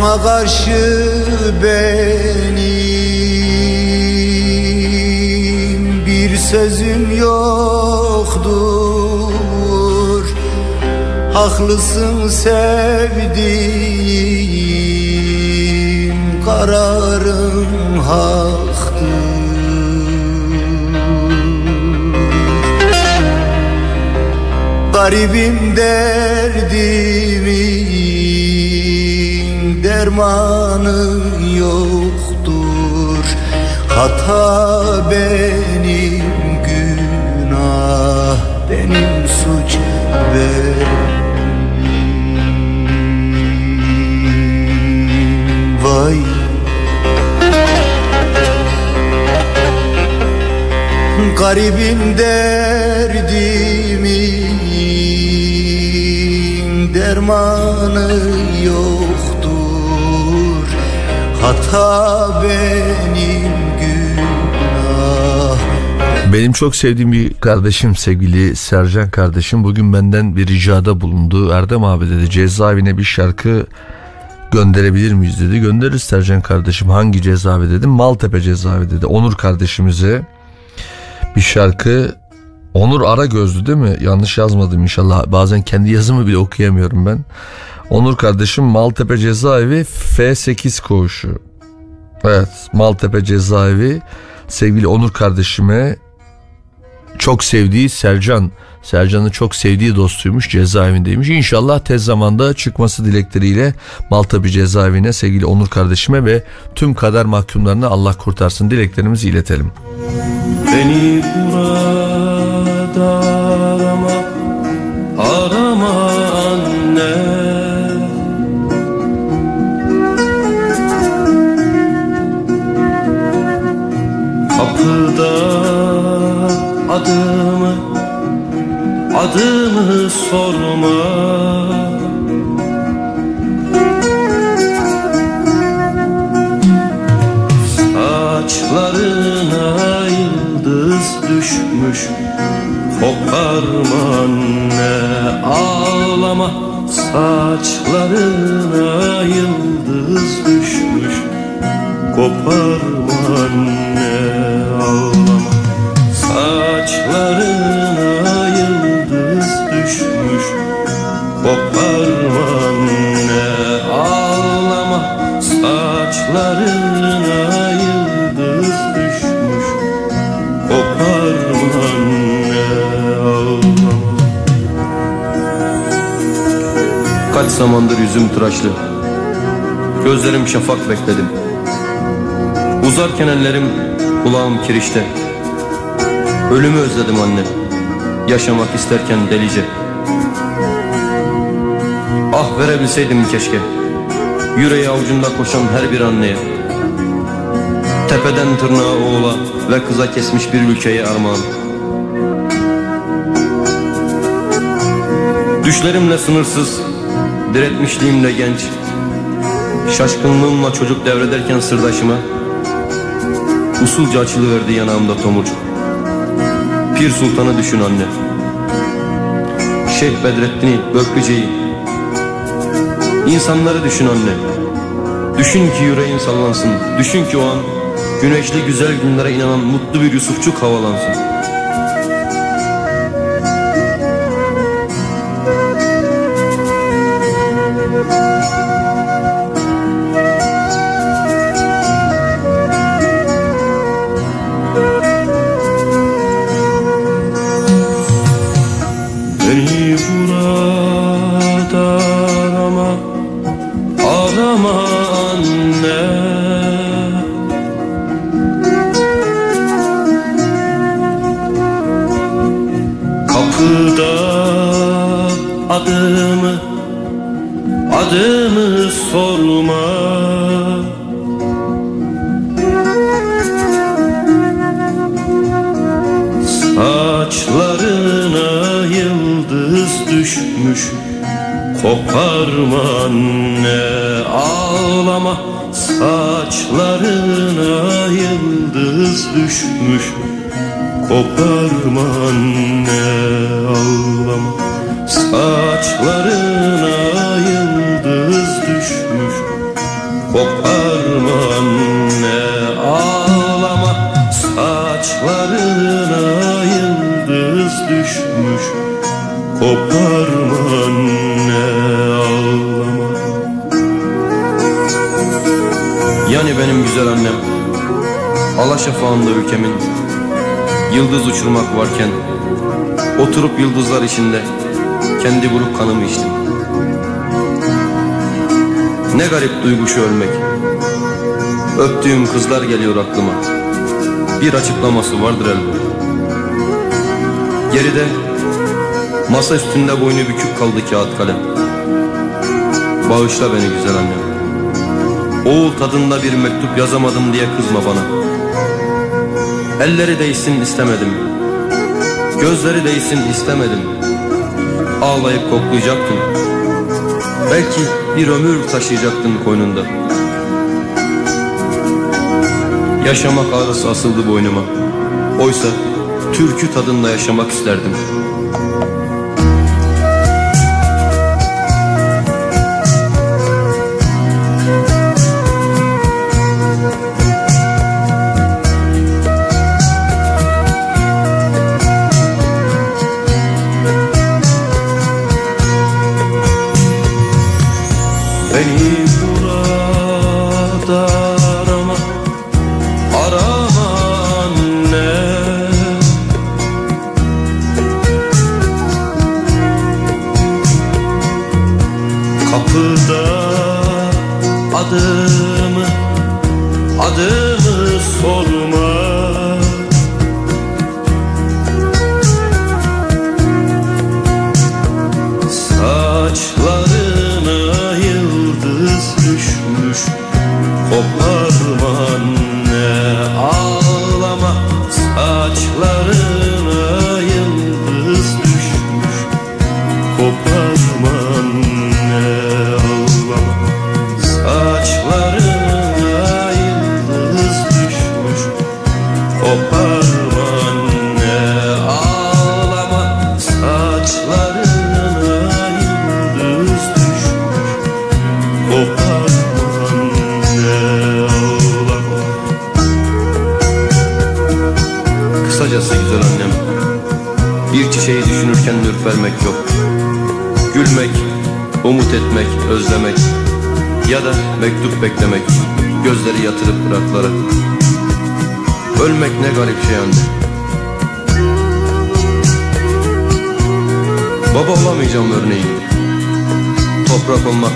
ona karşı benim bir sözüm yoktur. Haklısın sevdiğim kararım haktır. Garibim derdim dermanı yoktur. Hata benim günah benim suç benim. Vay. Garibim derdimin dermanı yoktur Hata benim Benim çok sevdiğim bir kardeşim sevgili Sercan kardeşim bugün benden bir ricada bulundu. Erdem abi dedi cezaevine bir şarkı gönderebilir miyiz dedi. Göndeririz Sercan kardeşim hangi cezaevi dedim. Maltepe cezaevi dedi. Onur kardeşimize bir şarkı Onur Ara Gözlü değil mi? Yanlış yazmadım inşallah. Bazen kendi yazımı bile okuyamıyorum ben. Onur kardeşim Maltepe cezaevi F8 koğuşu. Evet Maltepe cezaevi sevgili Onur kardeşime çok sevdiği Sercan Sercan'ı çok sevdiği dostuymuş cezaevindeymiş. İnşallah tez zamanda çıkması dilekleriyle Maltepe cezaevine sevgili Onur kardeşime ve tüm kader mahkumlarına Allah kurtarsın dileklerimizi iletelim. Beni burada adımı Adımı sorma. Saçlarına yıldız düşmüş Koparma anne ağlama. Saçlarına yıldız düşmüş Koparma anne Saçlarına yıldız düşmüş. Koparma anne ağlama. Saçlarına yıldız düşmüş. Koparma anne ağlama. Kaç zamandır yüzüm tıraşlı. Gözlerim şafak bekledim. Uzarken ellerim kulağım kirişte Ölümü özledim anne. Yaşamak isterken delice. Ah verebilseydim keşke. Yüreği avucunda koşan her bir anneye. Tepeden tırnağa oğula ve kıza kesmiş bir ülkeye armağan. Düşlerimle sınırsız, diretmişliğimle genç. Şaşkınlığımla çocuk devrederken sırdaşıma. Usulca açılıverdi yanağımda tomurcuk Pir Sultan'ı düşün anne. Şeyh Bedrettin'i, Böklüce'yi. İnsanları düşün anne. Düşün ki yüreğin sallansın. Düşün ki o an Güneşli güzel günlere inanan mutlu bir Yusufçuk havalansın Koparma Allah şafağında ülkemin Yıldız uçurmak varken Oturup yıldızlar içinde kendi buruk kanımı içtim. Ne garip duygu şu ölmek. Öptüğüm kızlar geliyor aklıma. Bir açıklaması vardır elbet. Geride masa üstünde boynu bükük kaldı kağıt kalem. Bağışla beni güzel annem. Oğul tadında bir mektup yazamadım diye kızma bana. Elleri değsin istemedim. Gözleri değsin istemedim. Ağlayıp koklayacaktın. Belki bir ömür taşıyacaktın koynunda. Yaşamak ağrısı asıldı boynuma. Oysa türkü tadında yaşamak isterdim.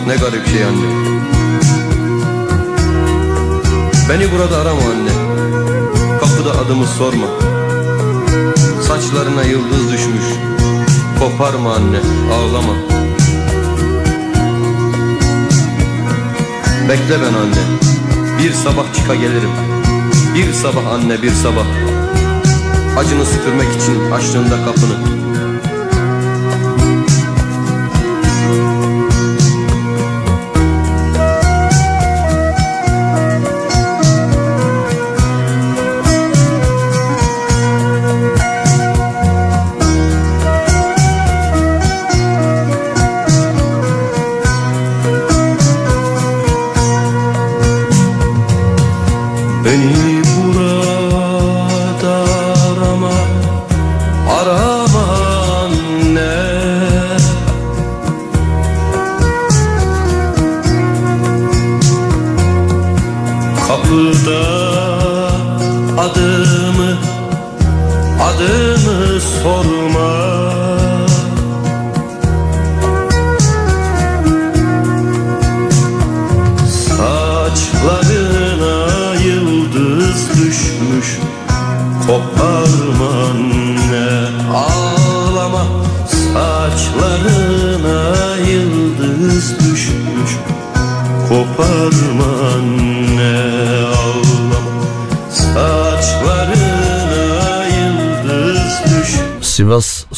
Ne garip şey anne. Beni burada arama anne. Kapıda adımı sorma. Saçlarına yıldız düşmüş. Koparma anne. Ağlama. Bekle ben anne. Bir sabah çıka gelirim. Bir sabah anne bir sabah. Acını süpürmek için açtığında kapını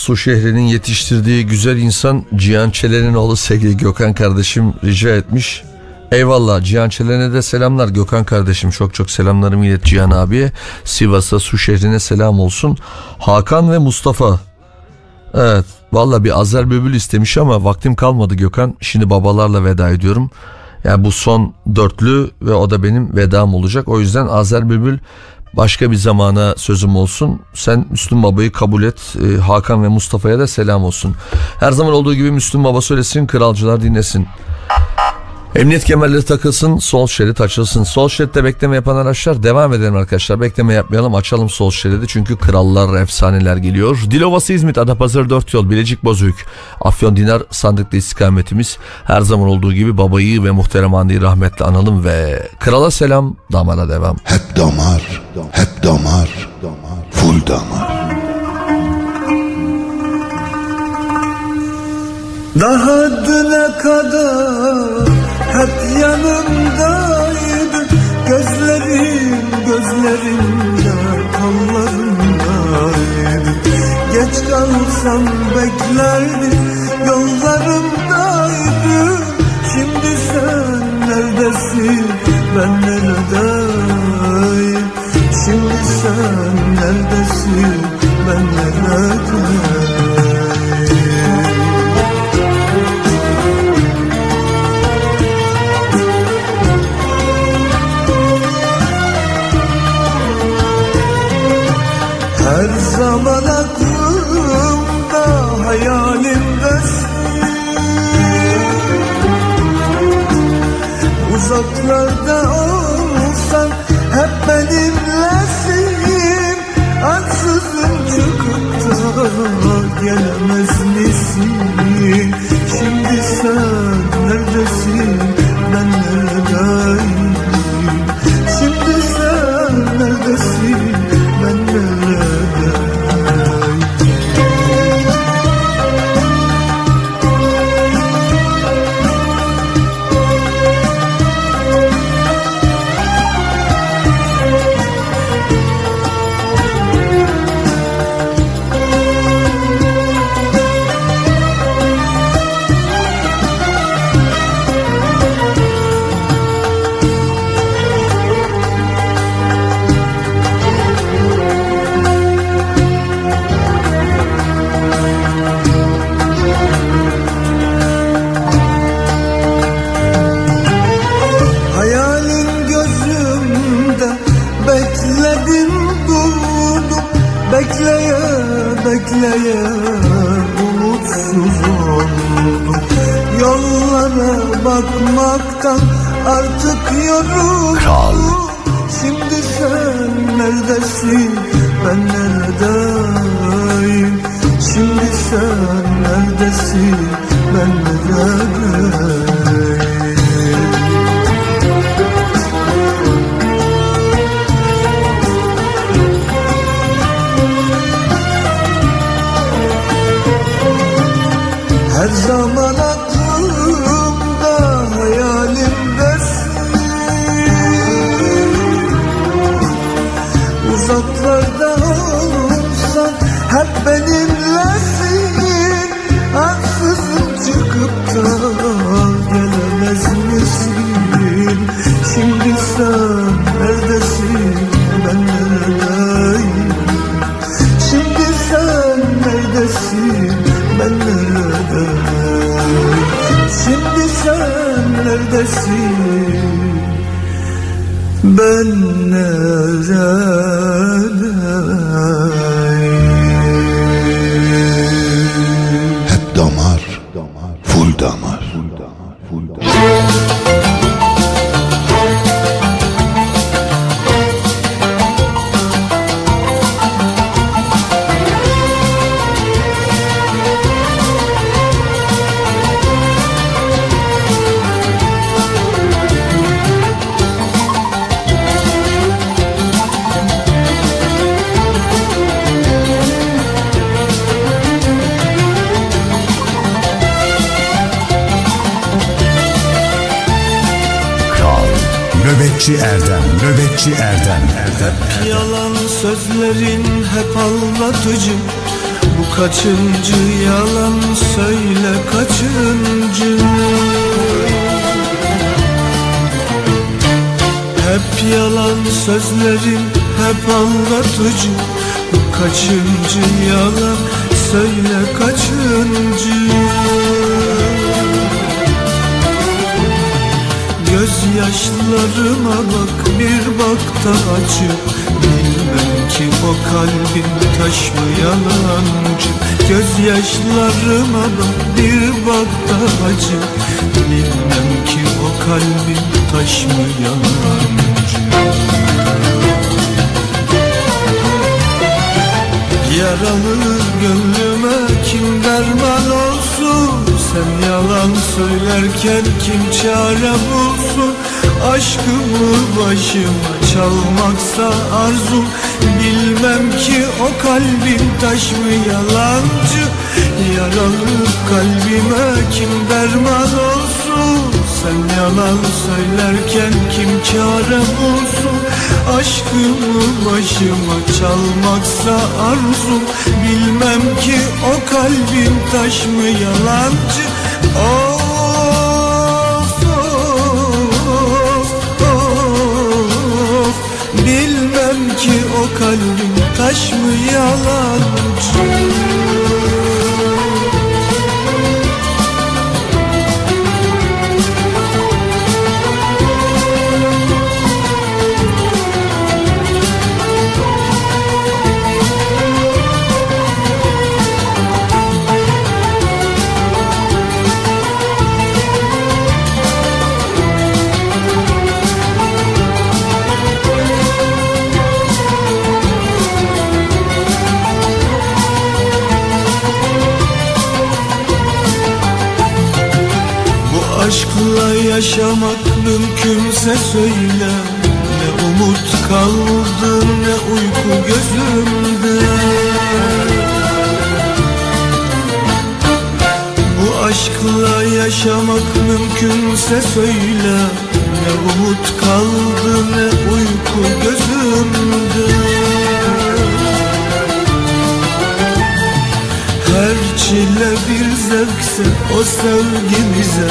Su şehrinin yetiştirdiği güzel insan Cihan Çelen'in oğlu sevgili Gökhan kardeşim rica etmiş. Eyvallah Cihan Çelen'e de selamlar Gökhan kardeşim çok çok selamlarımı ilet Cihan abiye. Sivas'a Su şehrine selam olsun. Hakan ve Mustafa. Evet valla bir Azer Bülbül istemiş ama vaktim kalmadı Gökhan. Şimdi babalarla veda ediyorum. Yani bu son dörtlü ve o da benim vedam olacak. O yüzden Azer Bülbül başka bir zamana sözüm olsun. Sen Müslüm Baba'yı kabul et. Ee, Hakan ve Mustafa'ya da selam olsun. Her zaman olduğu gibi Müslüm Baba söylesin, kralcılar dinlesin. Emniyet kemerleri takılsın, sol şerit açılsın. Sol şeritte bekleme yapan araçlar devam edelim arkadaşlar. Bekleme yapmayalım, açalım sol şeridi. Çünkü krallar, efsaneler geliyor. Dilovası İzmit, Adapazarı 4 yol, Bilecik Bozüyük, Afyon Dinar, Sandıklı istikametimiz. Her zaman olduğu gibi babayı ve muhterem anneyi rahmetle analım ve krala selam, damara devam. Hep damar, hep damar, full damar. Daha düne kadar hep yanımdaydın Gözlerim gözlerimde kollarımdaydın Geç kalsam beklerdin yollarımdaydın Hep yalan sözlerin hep anlatıcı. Bu kaçıncı yalan? Söyle kaçıncı? Gözyaşlarıma bak bir bak da acı. Bilmem ki o kalbin taş mı yalancı? Gözyaşlarıma bak bir bak da acı. Bilmem ki o kalbin taş mı yalancı Yaralı gönlüme kim derman olsun? Sen yalan söylerken kim çare bulsun? Aşkımı başıma çalmaksa arzu. Bilmem ki o kalbin taş mı yalancı? Yaralı kalbime kim derman olsun Sen yalan söylerken kim çare bulsun Aşkımı başıma çalmaksa arzu. Bilmem ki o kalbin taş mı yalancı? Of of of. Bilmem ki o kalbin taş mı yalancı yaşamak mümkünse söyle. Ne umut kaldı ne uyku gözümde. Bu aşkla yaşamak mümkünse söyle. Ne umut kaldı ne uyku gözümde. Her çile bir zevkse o sevgimize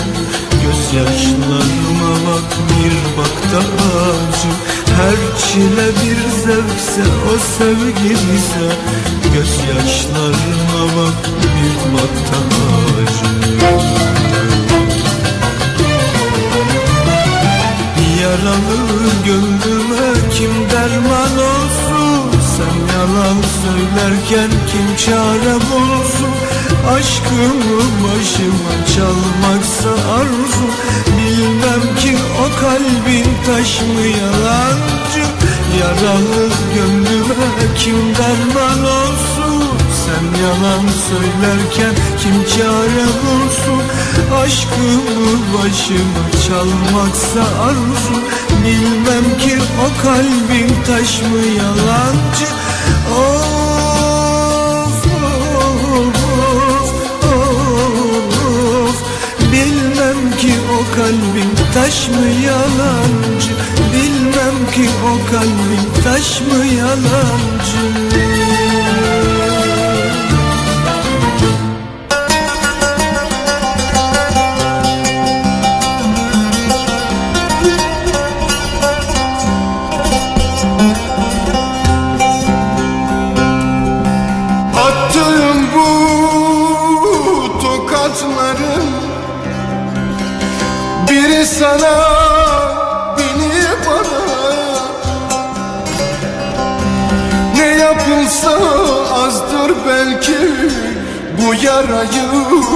Gözyaşlarıma bak bir bak da acı. Her çile bir zevkse o sevgimize Gözyaşlarıma bak bir bak da acı. Yaralı gönlüme kim derman olsun? Sen yalan söylerken kim çare bulsun Aşkımı başıma çalmaksa arzu. Bilmem ki o kalbin taş mı yalancı? Yaralı gönlüme kim derman olsun. Sen yalan söylerken kim çare bulsun? Aşkımı başıma çalmaksa arzu. Bilmem ki o kalbin taş mı yalancı kalbin taş mı yalancı? Bilmem ki o kalbin taş mı yalancı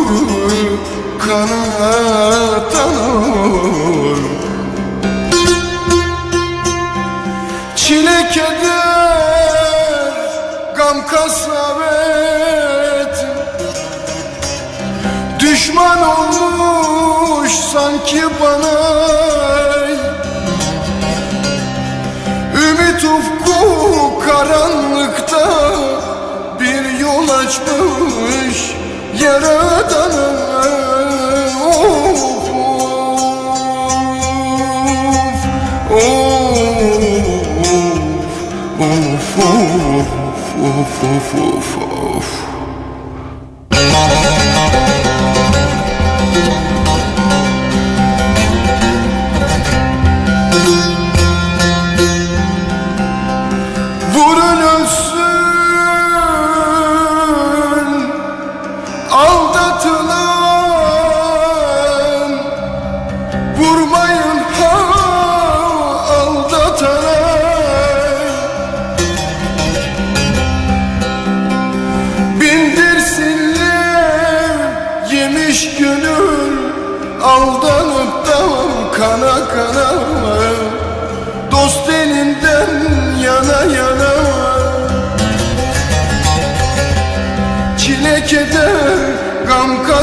yarayı kanatan Çile gam kasavet Düşman olmuş sanki bana of of of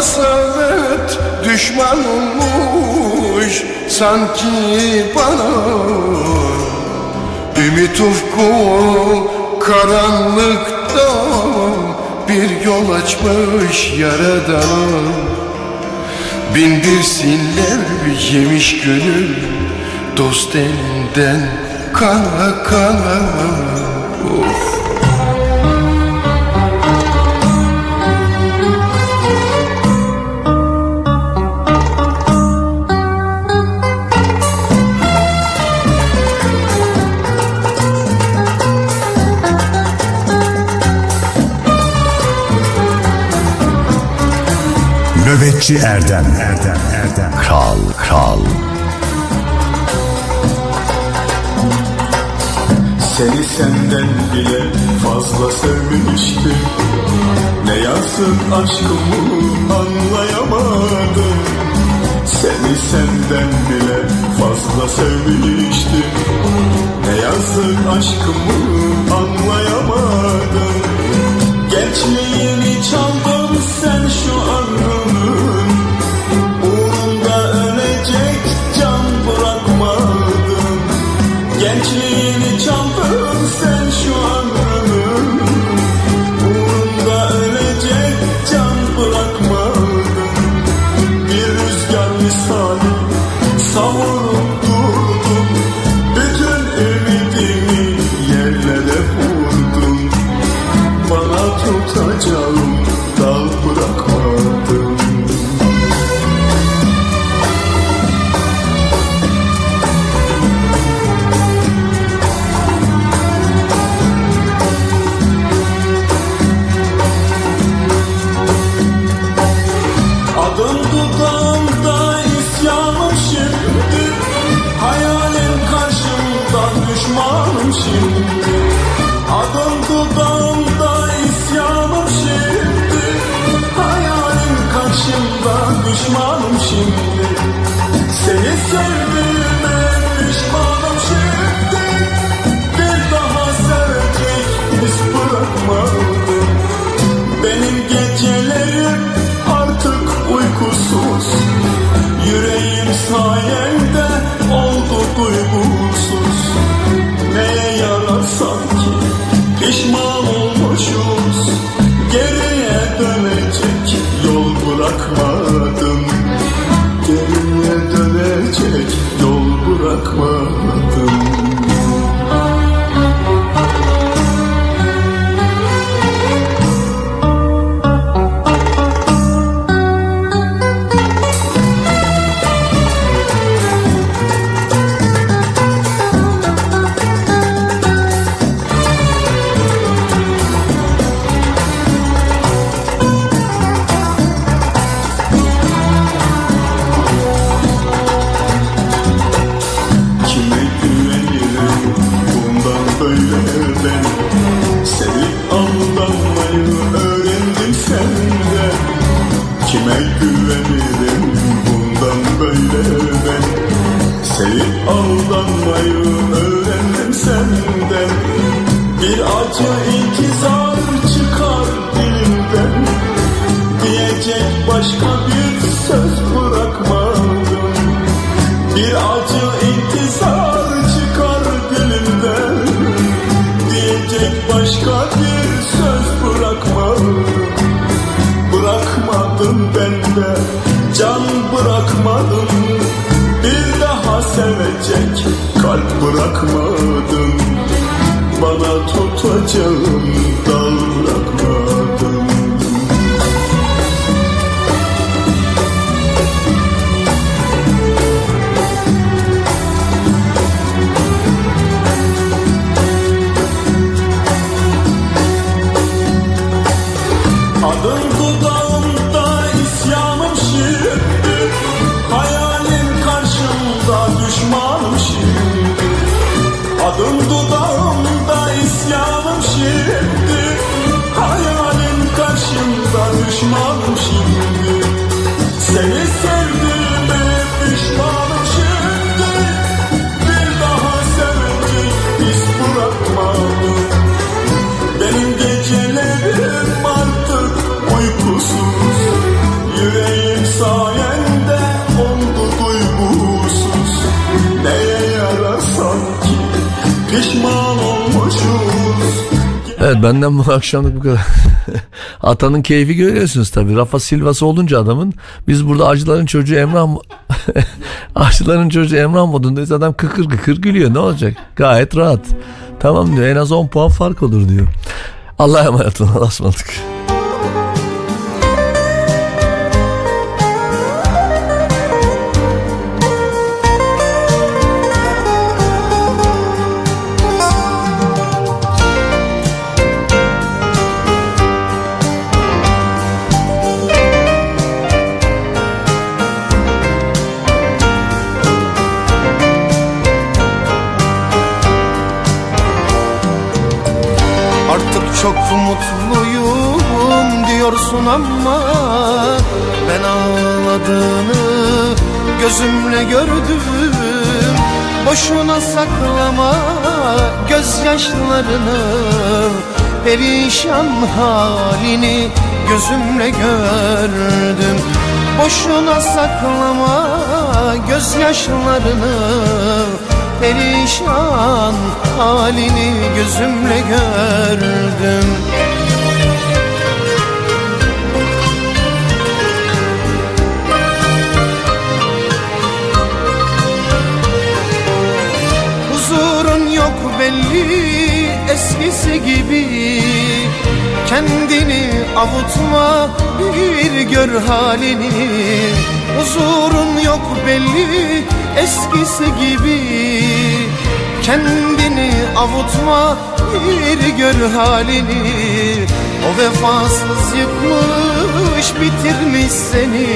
hasaret düşman olmuş sanki bana. Ümit ufku karanlıkta bir yol açmış yaradan. Bin bir siller yemiş gönül dost elinden kana kana. Of. Nöbetçi Erdem. Erdem Erdem. Kral Kral. Seni senden bile fazla sevmiştim. Ne yazık aşkımı anlayamadım. Seni senden bile fazla sevmiştim. Ne yazık aşkımı anlayamadım. Gençliğini çaldım sen şu an akşamlık bu kadar. Atanın keyfi görüyorsunuz tabii. Rafa Silva'sı olunca adamın biz burada acıların çocuğu Emrah acıların çocuğu Emrah modundayız. Adam kıkır kıkır gülüyor. Ne olacak? Gayet rahat. Tamam diyor. En az 10 puan fark olur diyor. Allah'a emanet olun. Allah'a. Gözyaşlarını Perişan halini gözümle gördüm. Boşuna saklama gözyaşlarını Perişan halini gözümle gördüm belli eskisi gibi. Kendini avutma bir gör halini. Huzurun yok belli eskisi gibi. Kendini avutma bir gör halini. O vefasız yıkmış bitirmiş seni.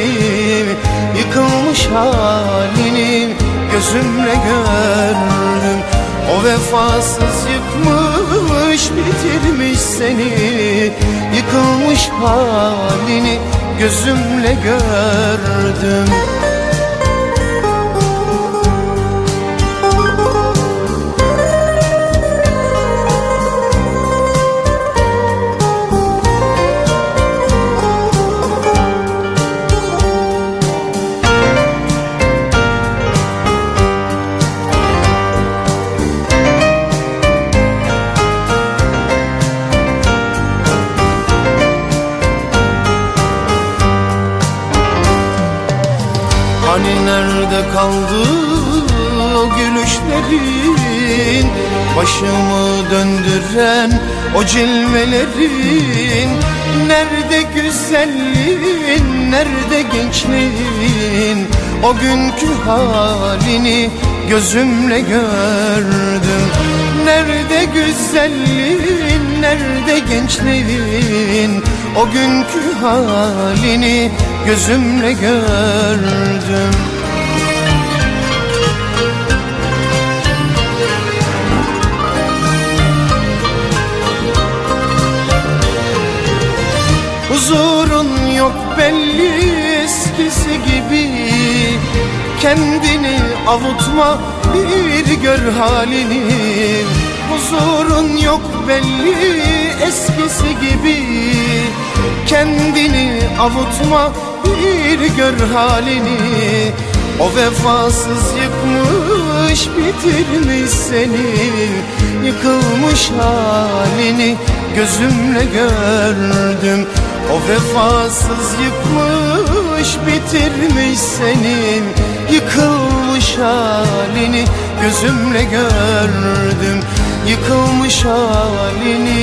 Yıkılmış halini gözümle gördüm O vefasız yıkmış bitirmiş seni. Yıkılmış halini gözümle gördüm o cilvelerin Nerede güzelliğin, nerede gençliğin? O günkü halini gözümle gördüm. Nerede güzelliğin, nerede gençliğin? O günkü halini gözümle gördüm Huzurun yok belli eskisi gibi. Kendini avutma bir gör halini. Huzurun yok belli eskisi gibi. Kendini avutma bir gör halini. O vefasız yıkmış bitirmiş seni. Yıkılmış halini gözümle gördüm O vefasız yıkmış bitirmiş senin. Yıkılmış halini gözümle gördüm. Yıkılmış halini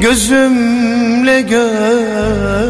gözümle gördüm